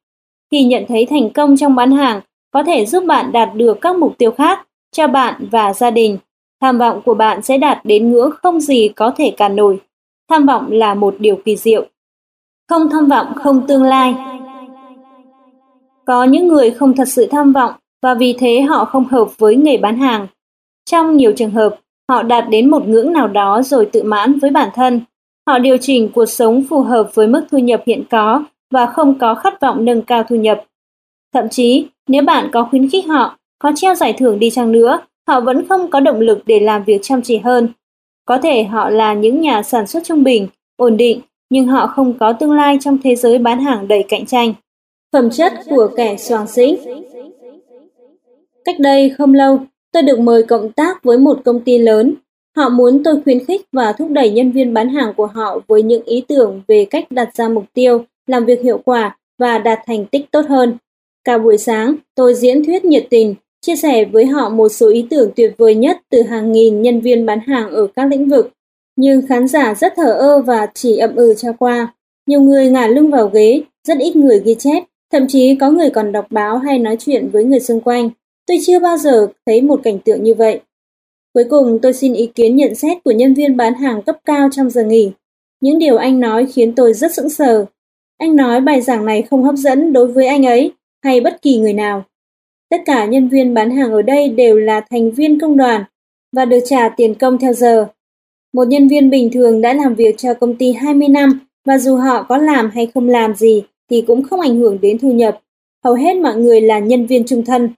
Khi nhận thấy thành công trong bán hàng có thể giúp bạn đạt được các mục tiêu khác cho bạn và gia đình, tham vọng của bạn sẽ đạt đến ngưỡng không gì có thể cản nổi. Tham vọng là một điều kỳ diệu. Không tham vọng không tương lai. Có những người không thật sự tham vọng và vì thế họ không hợp với nghề bán hàng. Trong nhiều trường hợp, họ đạt đến một ngưỡng nào đó rồi tự mãn với bản thân. Họ điều chỉnh cuộc sống phù hợp với mức thu nhập hiện có và không có khát vọng nâng cao thu nhập. Thậm chí, nếu bạn có khuyến khích họ, có treo giải thưởng đi chăng nữa, họ vẫn không có động lực để làm việc chăm chỉ hơn. Có thể họ là những nhà sản xuất trung bình, ổn định, nhưng họ không có tương lai trong thế giới bán hàng đầy cạnh tranh. Phẩm chất của kẻ soàng sĩ Cách đây không lâu, tôi được mời cộng tác với một công ty lớn. Họ muốn tôi khuyến khích và thúc đẩy nhân viên bán hàng của họ với những ý tưởng về cách đặt ra mục tiêu, làm việc hiệu quả và đạt thành tích tốt hơn. Cả buổi sáng, tôi diễn thuyết nhiệt tình, chia sẻ với họ một số ý tưởng tuyệt vời nhất từ hàng nghìn nhân viên bán hàng ở các lĩnh vực. Nhưng khán giả rất thờ ơ và chỉ ậm ừ cho qua. Nhiều người ngả lưng vào ghế, rất ít người ghi chép, thậm chí có người còn đọc báo hay nói chuyện với người xung quanh. Tôi chưa bao giờ thấy một cảnh tượng như vậy. Cuối cùng tôi xin ý kiến nhận xét của nhân viên bán hàng cấp cao trong giờ nghỉ. Những điều anh nói khiến tôi rất sững sờ. Anh nói bài giảng này không hấp dẫn đối với anh ấy hay bất kỳ người nào. Tất cả nhân viên bán hàng ở đây đều là thành viên công đoàn và được trả tiền công theo giờ. Một nhân viên bình thường đã làm việc cho công ty 20 năm và dù họ có làm hay không làm gì thì cũng không ảnh hưởng đến thu nhập. Hầu hết mọi người là nhân viên trung thân.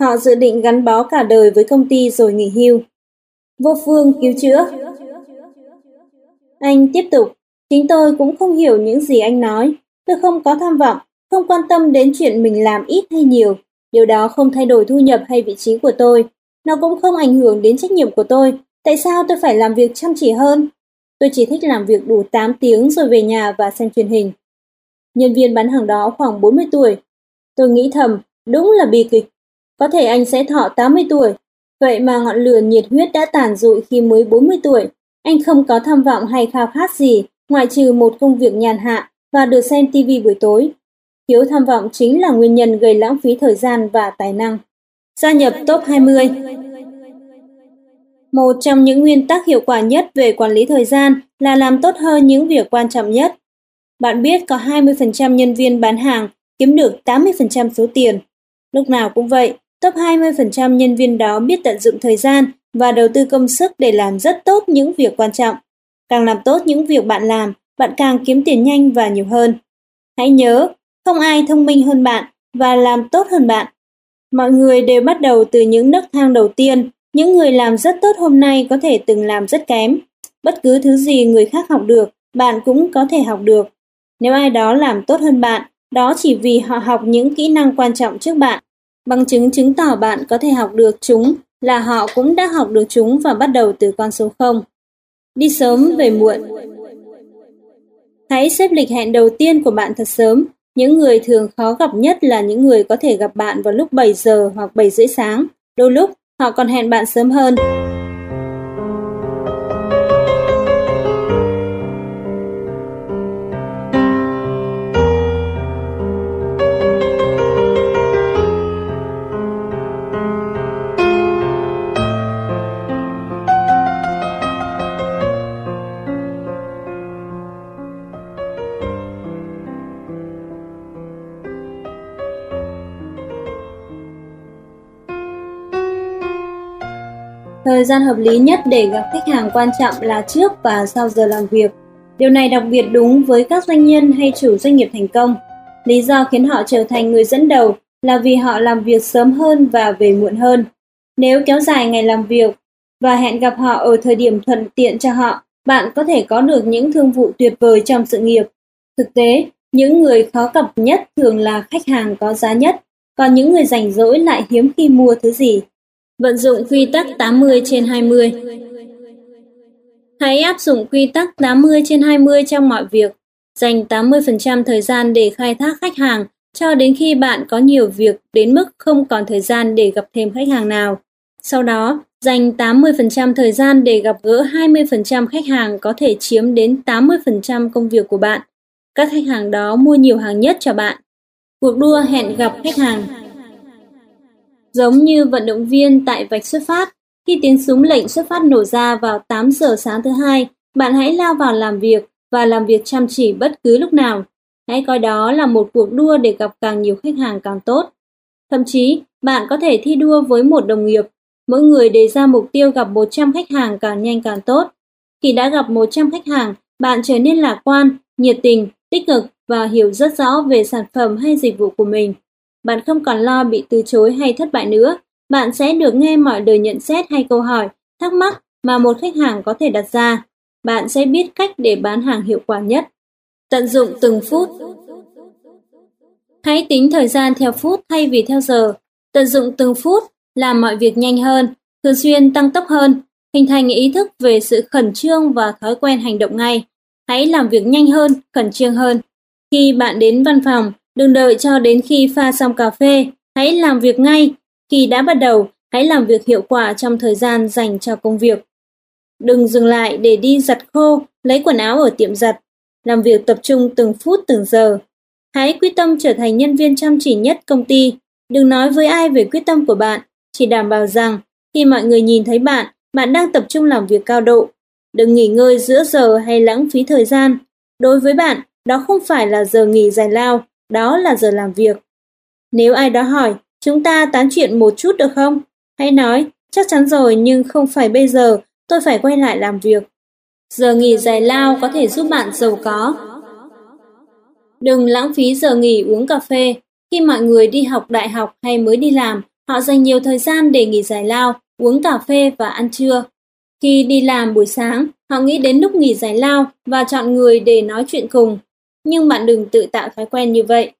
Họ dự định gắn bó cả đời với công ty rồi nghỉ hưu. Vô phương cứu chữa Anh tiếp tục, chính tôi cũng không hiểu những gì anh nói. Tôi không có tham vọng, không quan tâm đến chuyện mình làm ít hay nhiều. Điều đó không thay đổi thu nhập hay vị trí của tôi. Nó cũng không ảnh hưởng đến trách nhiệm của tôi. Tại sao tôi phải làm việc chăm chỉ hơn? Tôi chỉ thích làm việc đủ 8 tiếng rồi về nhà và xem truyền hình. Nhân viên bán hàng đó khoảng 40 tuổi. Tôi nghĩ thầm, đúng là bi kịch. Có thể anh sẽ thọ 80 tuổi. Vậy mà ngọn lửa nhiệt huyết đã tàn rụi khi mới 40 tuổi. Anh không có tham vọng hay khao khát gì, ngoại trừ một công việc nhàn hạ và được xem TV buổi tối. Thiếu tham vọng chính là nguyên nhân gây lãng phí thời gian và tài năng. Gia nhập top 20 Một trong những nguyên tắc hiệu quả nhất về quản lý thời gian là làm tốt hơn những việc quan trọng nhất. Bạn biết có 20% nhân viên bán hàng kiếm được 80% số tiền. Lúc nào cũng vậy, top 20% nhân viên đó biết tận dụng thời gian và đầu tư công sức để làm rất tốt những việc quan trọng. Càng làm tốt những việc bạn làm, bạn càng kiếm tiền nhanh và nhiều hơn. Hãy nhớ, không ai thông minh hơn bạn và làm tốt hơn bạn. Mọi người đều bắt đầu từ những nấc thang đầu tiên, những người làm rất tốt hôm nay có thể từng làm rất kém. Bất cứ thứ gì người khác học được, bạn cũng có thể học được. Nếu ai đó làm tốt hơn bạn, đó chỉ vì họ học những kỹ năng quan trọng trước bạn. Bằng chứng chứng tỏ bạn có thể học được chúng là họ cũng đã học được chúng và bắt đầu từ con số 0. Đi sớm về muộn Hãy xếp lịch hẹn đầu tiên của bạn thật sớm những người thường khó gặp nhất là những người có thể gặp bạn vào lúc 7 giờ hoặc 7 rưỡi sáng. Đôi lúc, họ còn hẹn bạn sớm hơn. Thời gian hợp lý nhất để gặp khách hàng quan trọng là trước và sau giờ làm việc. Điều này đặc biệt đúng với các doanh nhân hay chủ doanh nghiệp thành công. Lý do khiến họ trở thành người dẫn đầu là vì họ làm việc sớm hơn và về muộn hơn. Nếu kéo dài ngày làm việc và hẹn gặp họ ở thời điểm thuận tiện cho họ, bạn có thể có được những thương vụ tuyệt vời trong sự nghiệp. Thực tế, những người khó gặp nhất thường là khách hàng có giá nhất, còn những người rảnh rỗi lại hiếm khi mua thứ gì. Vận dụng quy tắc 80 trên 20 Hãy áp dụng quy tắc 80 trên 20 trong mọi việc. Dành 80% thời gian để khai thác khách hàng cho đến khi bạn có nhiều việc đến mức không còn thời gian để gặp thêm khách hàng nào. Sau đó, dành 80% thời gian để gặp gỡ 20% khách hàng có thể chiếm đến 80% công việc của bạn. Các khách hàng đó mua nhiều hàng nhất cho bạn. Cuộc đua hẹn gặp khách hàng Giống như vận động viên tại vạch xuất phát, khi tiếng súng lệnh xuất phát nổ ra vào 8 giờ sáng thứ hai, bạn hãy lao vào làm việc và làm việc chăm chỉ bất cứ lúc nào. Hãy coi đó là một cuộc đua để gặp càng nhiều khách hàng càng tốt. Thậm chí, bạn có thể thi đua với một đồng nghiệp. Mỗi người đề ra mục tiêu gặp 100 khách hàng càng nhanh càng tốt. Khi đã gặp 100 khách hàng, bạn trở nên lạc quan, nhiệt tình, tích cực và hiểu rất rõ về sản phẩm hay dịch vụ của mình. Bạn không còn lo bị từ chối hay thất bại nữa. Bạn sẽ được nghe mọi lời nhận xét hay câu hỏi, thắc mắc mà một khách hàng có thể đặt ra. Bạn sẽ biết cách để bán hàng hiệu quả nhất. Tận dụng từng phút. Hãy tính thời gian theo phút thay vì theo giờ. Tận dụng từng phút, làm mọi việc nhanh hơn, thường xuyên tăng tốc hơn, hình thành ý thức về sự khẩn trương và thói quen hành động ngay. Hãy làm việc nhanh hơn, khẩn trương hơn. Khi bạn đến văn phòng, đừng đợi cho đến khi pha xong cà phê, hãy làm việc ngay. Khi đã bắt đầu, hãy làm việc hiệu quả trong thời gian dành cho công việc. Đừng dừng lại để đi giặt khô, lấy quần áo ở tiệm giặt. Làm việc tập trung từng phút từng giờ. Hãy quyết tâm trở thành nhân viên chăm chỉ nhất công ty. Đừng nói với ai về quyết tâm của bạn, chỉ đảm bảo rằng khi mọi người nhìn thấy bạn, bạn đang tập trung làm việc cao độ. Đừng nghỉ ngơi giữa giờ hay lãng phí thời gian. Đối với bạn, đó không phải là giờ nghỉ dài lao, đó là giờ làm việc. Nếu ai đó hỏi, chúng ta tán chuyện một chút được không? Hãy nói, chắc chắn rồi nhưng không phải bây giờ, tôi phải quay lại làm việc. Giờ nghỉ dài lao có thể giúp bạn giàu có. Đừng lãng phí giờ nghỉ uống cà phê. Khi mọi người đi học đại học hay mới đi làm, họ dành nhiều thời gian để nghỉ giải lao, uống cà phê và ăn trưa. Khi đi làm buổi sáng, họ nghĩ đến lúc nghỉ giải lao và chọn người để nói chuyện cùng. Nhưng bạn đừng tự tạo thói quen như vậy.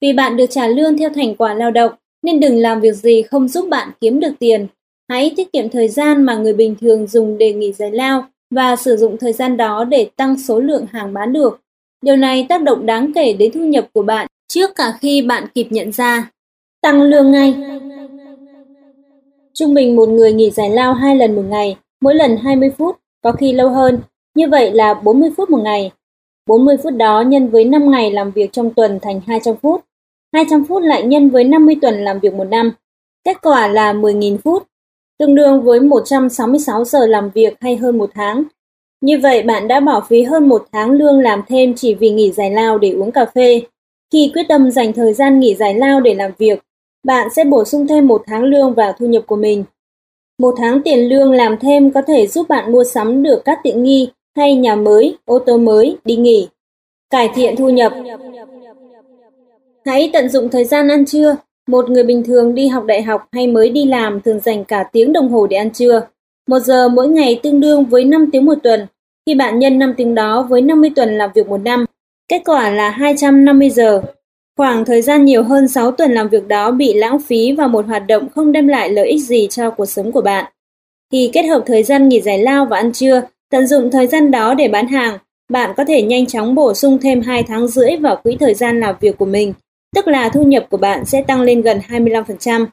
Vì bạn được trả lương theo thành quả lao động, nên đừng làm việc gì không giúp bạn kiếm được tiền. Hãy tiết kiệm thời gian mà người bình thường dùng để nghỉ giải lao và sử dụng thời gian đó để tăng số lượng hàng bán được. Điều này tác động đáng kể đến thu nhập của bạn trước cả khi bạn kịp nhận ra. Tăng lương ngay Trung bình một người nghỉ giải lao hai lần một ngày, mỗi lần 20 phút, có khi lâu hơn, như vậy là 40 phút một ngày. 40 phút đó nhân với 5 ngày làm việc trong tuần thành 200 phút. 200 phút lại nhân với 50 tuần làm việc một năm. Kết quả là 10.000 phút, tương đương với 166 giờ làm việc hay hơn một tháng. Như vậy bạn đã bỏ phí hơn một tháng lương làm thêm chỉ vì nghỉ giải lao để uống cà phê. Khi quyết tâm dành thời gian nghỉ giải lao để làm việc, bạn sẽ bổ sung thêm một tháng lương vào thu nhập của mình. Một tháng tiền lương làm thêm có thể giúp bạn mua sắm được các tiện nghi hay nhà mới, ô tô mới, đi nghỉ. Cải thiện thu nhập Hãy tận dụng thời gian ăn trưa. Một người bình thường đi học đại học hay mới đi làm thường dành cả tiếng đồng hồ để ăn trưa. Một giờ mỗi ngày tương đương với 5 tiếng một tuần. Khi bạn nhân 5 tiếng đó với 50 tuần làm việc một năm, kết quả là 250 giờ. Khoảng thời gian nhiều hơn 6 tuần làm việc đó bị lãng phí vào một hoạt động không đem lại lợi ích gì cho cuộc sống của bạn. Khi kết hợp thời gian nghỉ giải lao và ăn trưa, tận dụng thời gian đó để bán hàng, bạn có thể nhanh chóng bổ sung thêm 2 tháng rưỡi vào quỹ thời gian làm việc của mình, tức là thu nhập của bạn sẽ tăng lên gần 25%.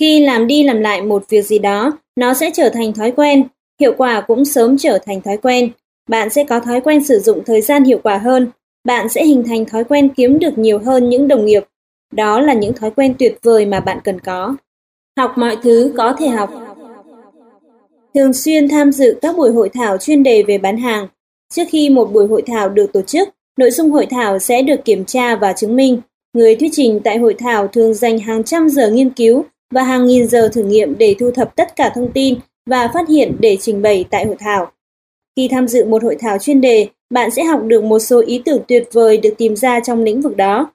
Khi làm đi làm lại một việc gì đó, nó sẽ trở thành thói quen, hiệu quả cũng sớm trở thành thói quen. Bạn sẽ có thói quen sử dụng thời gian hiệu quả hơn, bạn sẽ hình thành thói quen kiếm được nhiều hơn những đồng nghiệp. Đó là những thói quen tuyệt vời mà bạn cần có. Học mọi thứ có thể học. Thường xuyên tham dự các buổi hội thảo chuyên đề về bán hàng. Trước khi một buổi hội thảo được tổ chức, nội dung hội thảo sẽ được kiểm tra và chứng minh. Người thuyết trình tại hội thảo thường dành hàng trăm giờ nghiên cứu và hàng nghìn giờ thử nghiệm để thu thập tất cả thông tin và phát hiện để trình bày tại hội thảo. Khi tham dự một hội thảo chuyên đề, bạn sẽ học được một số ý tưởng tuyệt vời được tìm ra trong lĩnh vực đó.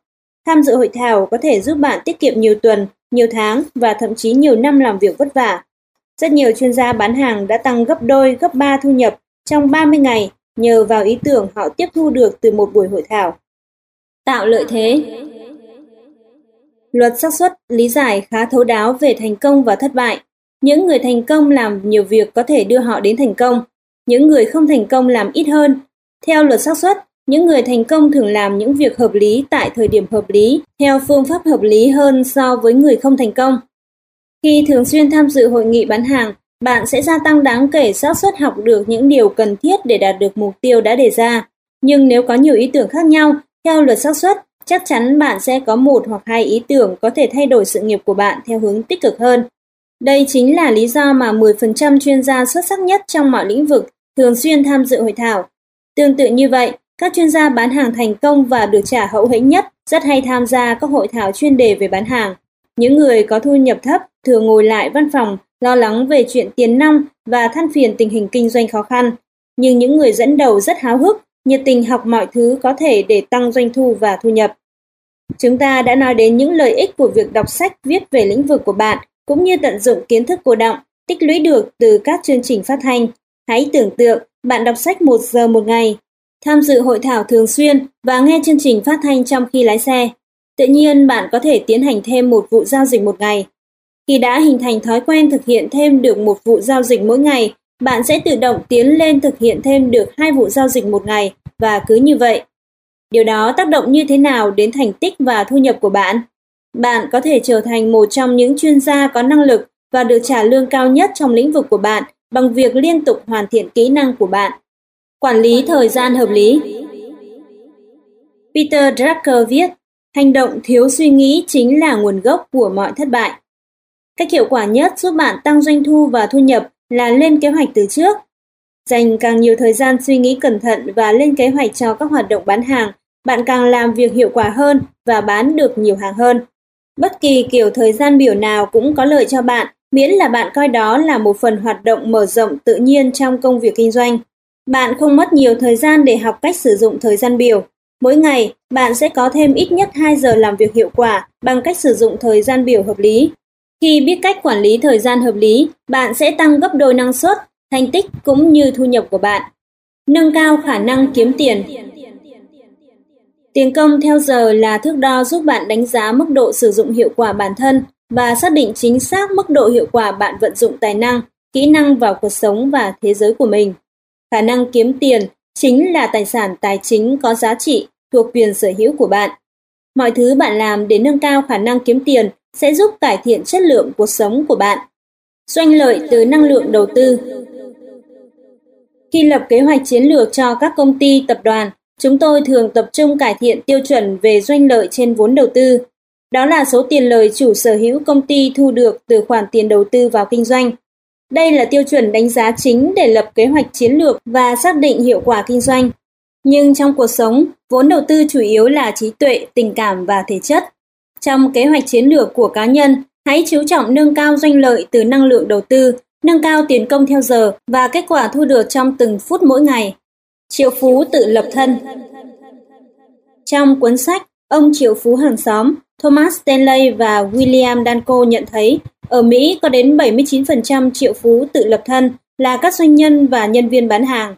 Tham dự hội thảo có thể giúp bạn tiết kiệm nhiều tuần, nhiều tháng và thậm chí nhiều năm làm việc vất vả. Rất nhiều chuyên gia bán hàng đã tăng gấp đôi, gấp ba thu nhập trong 30 ngày nhờ vào ý tưởng họ tiếp thu được từ một buổi hội thảo. Tạo lợi thế Luật xác suất lý giải khá thấu đáo về thành công và thất bại. Những người thành công làm nhiều việc có thể đưa họ đến thành công. những người không thành công làm ít hơn. Theo luật xác suất, những người thành công thường làm những việc hợp lý tại thời điểm hợp lý, theo phương pháp hợp lý hơn so với người không thành công. Khi thường xuyên tham dự hội nghị bán hàng, bạn sẽ gia tăng đáng kể xác suất học được những điều cần thiết để đạt được mục tiêu đã đề ra. Nhưng nếu có nhiều ý tưởng khác nhau, theo luật xác suất, chắc chắn bạn sẽ có một hoặc hai ý tưởng có thể thay đổi sự nghiệp của bạn theo hướng tích cực hơn. Đây chính là lý do mà 10% chuyên gia xuất sắc nhất trong mọi lĩnh vực thường xuyên tham dự hội thảo. Tương tự như vậy, các chuyên gia bán hàng thành công và được trả hậu hĩnh nhất rất hay tham gia các hội thảo chuyên đề về bán hàng. Những người có thu nhập thấp thường ngồi lại văn phòng lo lắng về chuyện tiền nong và than phiền tình hình kinh doanh khó khăn. Nhưng những người dẫn đầu rất háo hức, nhiệt tình học mọi thứ có thể để tăng doanh thu và thu nhập. Chúng ta đã nói đến những lợi ích của việc đọc sách viết về lĩnh vực của bạn, cũng như tận dụng kiến thức cô động, tích lũy được từ các chương trình phát thanh. Hãy tưởng tượng bạn đọc sách một giờ một ngày, tham dự hội thảo thường xuyên và nghe chương trình phát thanh trong khi lái xe. Tự nhiên bạn có thể tiến hành thêm một vụ giao dịch một ngày. Khi đã hình thành thói quen thực hiện thêm được một vụ giao dịch mỗi ngày, bạn sẽ tự động tiến lên thực hiện thêm được hai vụ giao dịch một ngày và cứ như vậy. Điều đó tác động như thế nào đến thành tích và thu nhập của bạn? Bạn có thể trở thành một trong những chuyên gia có năng lực và được trả lương cao nhất trong lĩnh vực của bạn bằng việc liên tục hoàn thiện kỹ năng của bạn. Quản lý thời gian hợp lý Peter Drucker viết, hành động thiếu suy nghĩ chính là nguồn gốc của mọi thất bại. Cách hiệu quả nhất giúp bạn tăng doanh thu và thu nhập là lên kế hoạch từ trước. Dành càng nhiều thời gian suy nghĩ cẩn thận và lên kế hoạch cho các hoạt động bán hàng, bạn càng làm việc hiệu quả hơn và bán được nhiều hàng hơn. Bất kỳ kiểu thời gian biểu nào cũng có lợi cho bạn, miễn là bạn coi đó là một phần hoạt động mở rộng tự nhiên trong công việc kinh doanh. Bạn không mất nhiều thời gian để học cách sử dụng thời gian biểu. Mỗi ngày, bạn sẽ có thêm ít nhất 2 giờ làm việc hiệu quả bằng cách sử dụng thời gian biểu hợp lý. Khi biết cách quản lý thời gian hợp lý, bạn sẽ tăng gấp đôi năng suất, thành tích cũng như thu nhập của bạn. Nâng cao khả năng kiếm tiền. Tiền công theo giờ là thước đo giúp bạn đánh giá mức độ sử dụng hiệu quả bản thân và xác định chính xác mức độ hiệu quả bạn vận dụng tài năng, kỹ năng vào cuộc sống và thế giới của mình. Khả năng kiếm tiền chính là tài sản tài chính có giá trị thuộc quyền sở hữu của bạn. Mọi thứ bạn làm để nâng cao khả năng kiếm tiền sẽ giúp cải thiện chất lượng cuộc sống của bạn. Doanh lợi từ năng lượng đầu tư Khi lập kế hoạch chiến lược cho các công ty, tập đoàn, chúng tôi thường tập trung cải thiện tiêu chuẩn về doanh lợi trên vốn đầu tư. Đó là số tiền lời chủ sở hữu công ty thu được từ khoản tiền đầu tư vào kinh doanh. Đây là tiêu chuẩn đánh giá chính để lập kế hoạch chiến lược và xác định hiệu quả kinh doanh. Nhưng trong cuộc sống, vốn đầu tư chủ yếu là trí tuệ, tình cảm và thể chất. Trong kế hoạch chiến lược của cá nhân, hãy chú trọng nâng cao doanh lợi từ năng lượng đầu tư, nâng cao tiền công theo giờ và kết quả thu được trong từng phút mỗi ngày. Triệu Phú tự lập thân Trong cuốn sách Ông Triệu Phú hàng xóm, Thomas Stanley và William Danko nhận thấy ở Mỹ có đến 79% triệu phú tự lập thân là các doanh nhân và nhân viên bán hàng.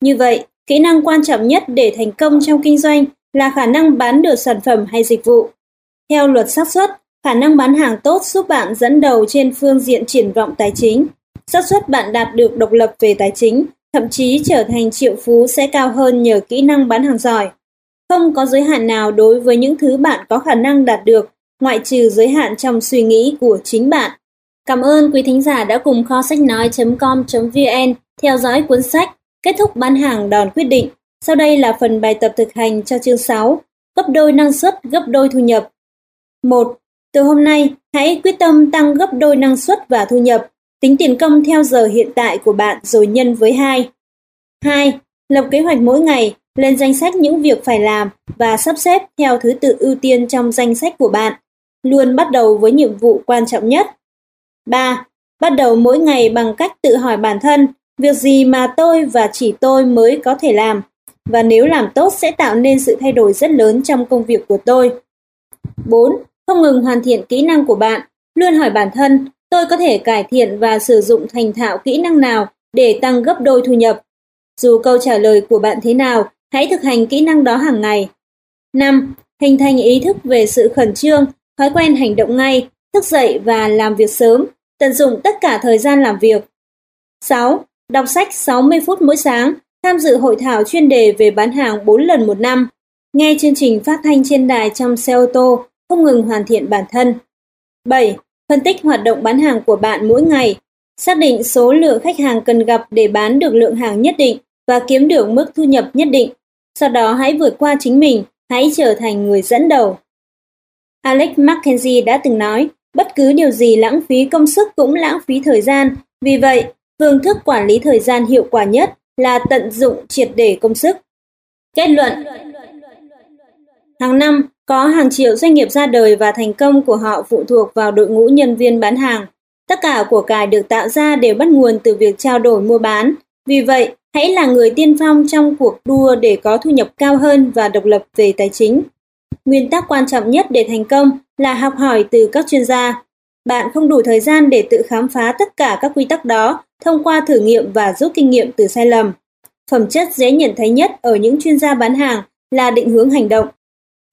Như vậy, kỹ năng quan trọng nhất để thành công trong kinh doanh là khả năng bán được sản phẩm hay dịch vụ. Theo luật xác suất, khả năng bán hàng tốt giúp bạn dẫn đầu trên phương diện triển vọng tài chính. xác suất bạn đạt được độc lập về tài chính, thậm chí trở thành triệu phú sẽ cao hơn nhờ kỹ năng bán hàng giỏi. Không có giới hạn nào đối với những thứ bạn có khả năng đạt được, ngoại trừ giới hạn trong suy nghĩ của chính bạn. Cảm ơn quý thính giả đã cùng kho sách nói.com.vn theo dõi cuốn sách Kết thúc bán hàng đòn quyết định. Sau đây là phần bài tập thực hành cho chương 6, gấp đôi năng suất, gấp đôi thu nhập. 1. Từ hôm nay, hãy quyết tâm tăng gấp đôi năng suất và thu nhập. Tính tiền công theo giờ hiện tại của bạn rồi nhân với 2. 2. Lập kế hoạch mỗi ngày, lên danh sách những việc phải làm và sắp xếp theo thứ tự ưu tiên trong danh sách của bạn. Luôn bắt đầu với nhiệm vụ quan trọng nhất. 3. Bắt đầu mỗi ngày bằng cách tự hỏi bản thân, việc gì mà tôi và chỉ tôi mới có thể làm, và nếu làm tốt sẽ tạo nên sự thay đổi rất lớn trong công việc của tôi. 4. Không ngừng hoàn thiện kỹ năng của bạn, luôn hỏi bản thân, tôi có thể cải thiện và sử dụng thành thạo kỹ năng nào để tăng gấp đôi thu nhập. Dù câu trả lời của bạn thế nào, hãy thực hành kỹ năng đó hàng ngày. 5. Hình thành ý thức về sự khẩn trương, thói quen hành động ngay, thức dậy và làm việc sớm, tận dụng tất cả thời gian làm việc. 6. đọc sách 60 phút mỗi sáng, tham dự hội thảo chuyên đề về bán hàng 4 lần một năm, nghe chương trình phát thanh trên đài trong xe ô tô, không ngừng hoàn thiện bản thân. 7. Phân tích hoạt động bán hàng của bạn mỗi ngày, xác định số lượng khách hàng cần gặp để bán được lượng hàng nhất định và kiếm được mức thu nhập nhất định. Sau đó hãy vượt qua chính mình, hãy trở thành người dẫn đầu. Alex McKenzie đã từng nói, bất cứ điều gì lãng phí công sức cũng lãng phí thời gian. Vì vậy, phương thức quản lý thời gian hiệu quả nhất là tận dụng triệt để công sức. Kết luận Hàng năm, có hàng triệu doanh nghiệp ra đời và thành công của họ phụ thuộc vào đội ngũ nhân viên bán hàng. Tất cả của cải được tạo ra đều bắt nguồn từ việc trao đổi mua bán. Vì vậy, hãy là người tiên phong trong cuộc đua để có thu nhập cao hơn và độc lập về tài chính. Nguyên tắc quan trọng nhất để thành công là học hỏi từ các chuyên gia. Bạn không đủ thời gian để tự khám phá tất cả các quy tắc đó thông qua thử nghiệm và rút kinh nghiệm từ sai lầm. Phẩm chất dễ nhận thấy nhất ở những chuyên gia bán hàng là định hướng hành động.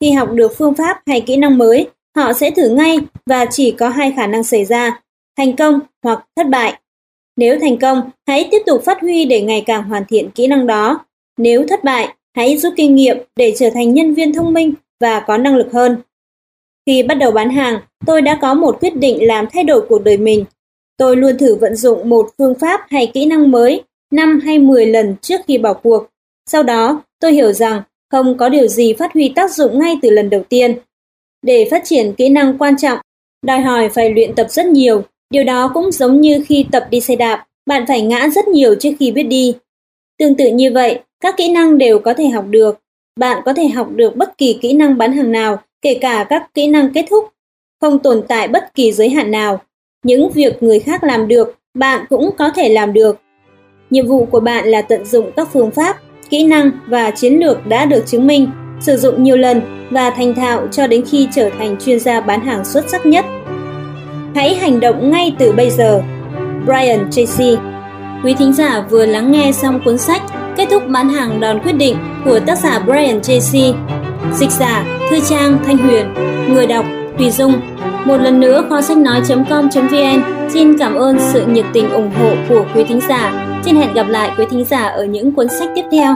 Khi học được phương pháp hay kỹ năng mới, họ sẽ thử ngay và chỉ có hai khả năng xảy ra, thành công hoặc thất bại. Nếu thành công, hãy tiếp tục phát huy để ngày càng hoàn thiện kỹ năng đó. Nếu thất bại, hãy rút kinh nghiệm để trở thành nhân viên thông minh và có năng lực hơn. Khi bắt đầu bán hàng, tôi đã có một quyết định làm thay đổi cuộc đời mình. Tôi luôn thử vận dụng một phương pháp hay kỹ năng mới 5 hay 10 lần trước khi bỏ cuộc. Sau đó, tôi hiểu rằng không có điều gì phát huy tác dụng ngay từ lần đầu tiên. Để phát triển kỹ năng quan trọng, đòi hỏi phải luyện tập rất nhiều. Điều đó cũng giống như khi tập đi xe đạp, bạn phải ngã rất nhiều trước khi biết đi. Tương tự như vậy, các kỹ năng đều có thể học được. Bạn có thể học được bất kỳ kỹ năng bán hàng nào, kể cả các kỹ năng kết thúc. Không tồn tại bất kỳ giới hạn nào. Những việc người khác làm được, bạn cũng có thể làm được. Nhiệm vụ của bạn là tận dụng các phương pháp, kỹ năng và chiến lược đã được chứng minh, sử dụng nhiều lần và thành thạo cho đến khi trở thành chuyên gia bán hàng xuất sắc nhất. Hãy hành động ngay từ bây giờ. Brian Tracy, Quý thính giả vừa lắng nghe xong cuốn sách Kết thúc bán hàng đòn quyết định của tác giả Brian Tracy. Dịch giả Thư Trang Thanh Huyền, Người đọc Tùy Dung Một lần nữa kho sách nói.com.vn xin cảm ơn sự nhiệt tình ủng hộ của quý thính giả. Xin hẹn gặp lại quý thính giả ở những cuốn sách tiếp theo.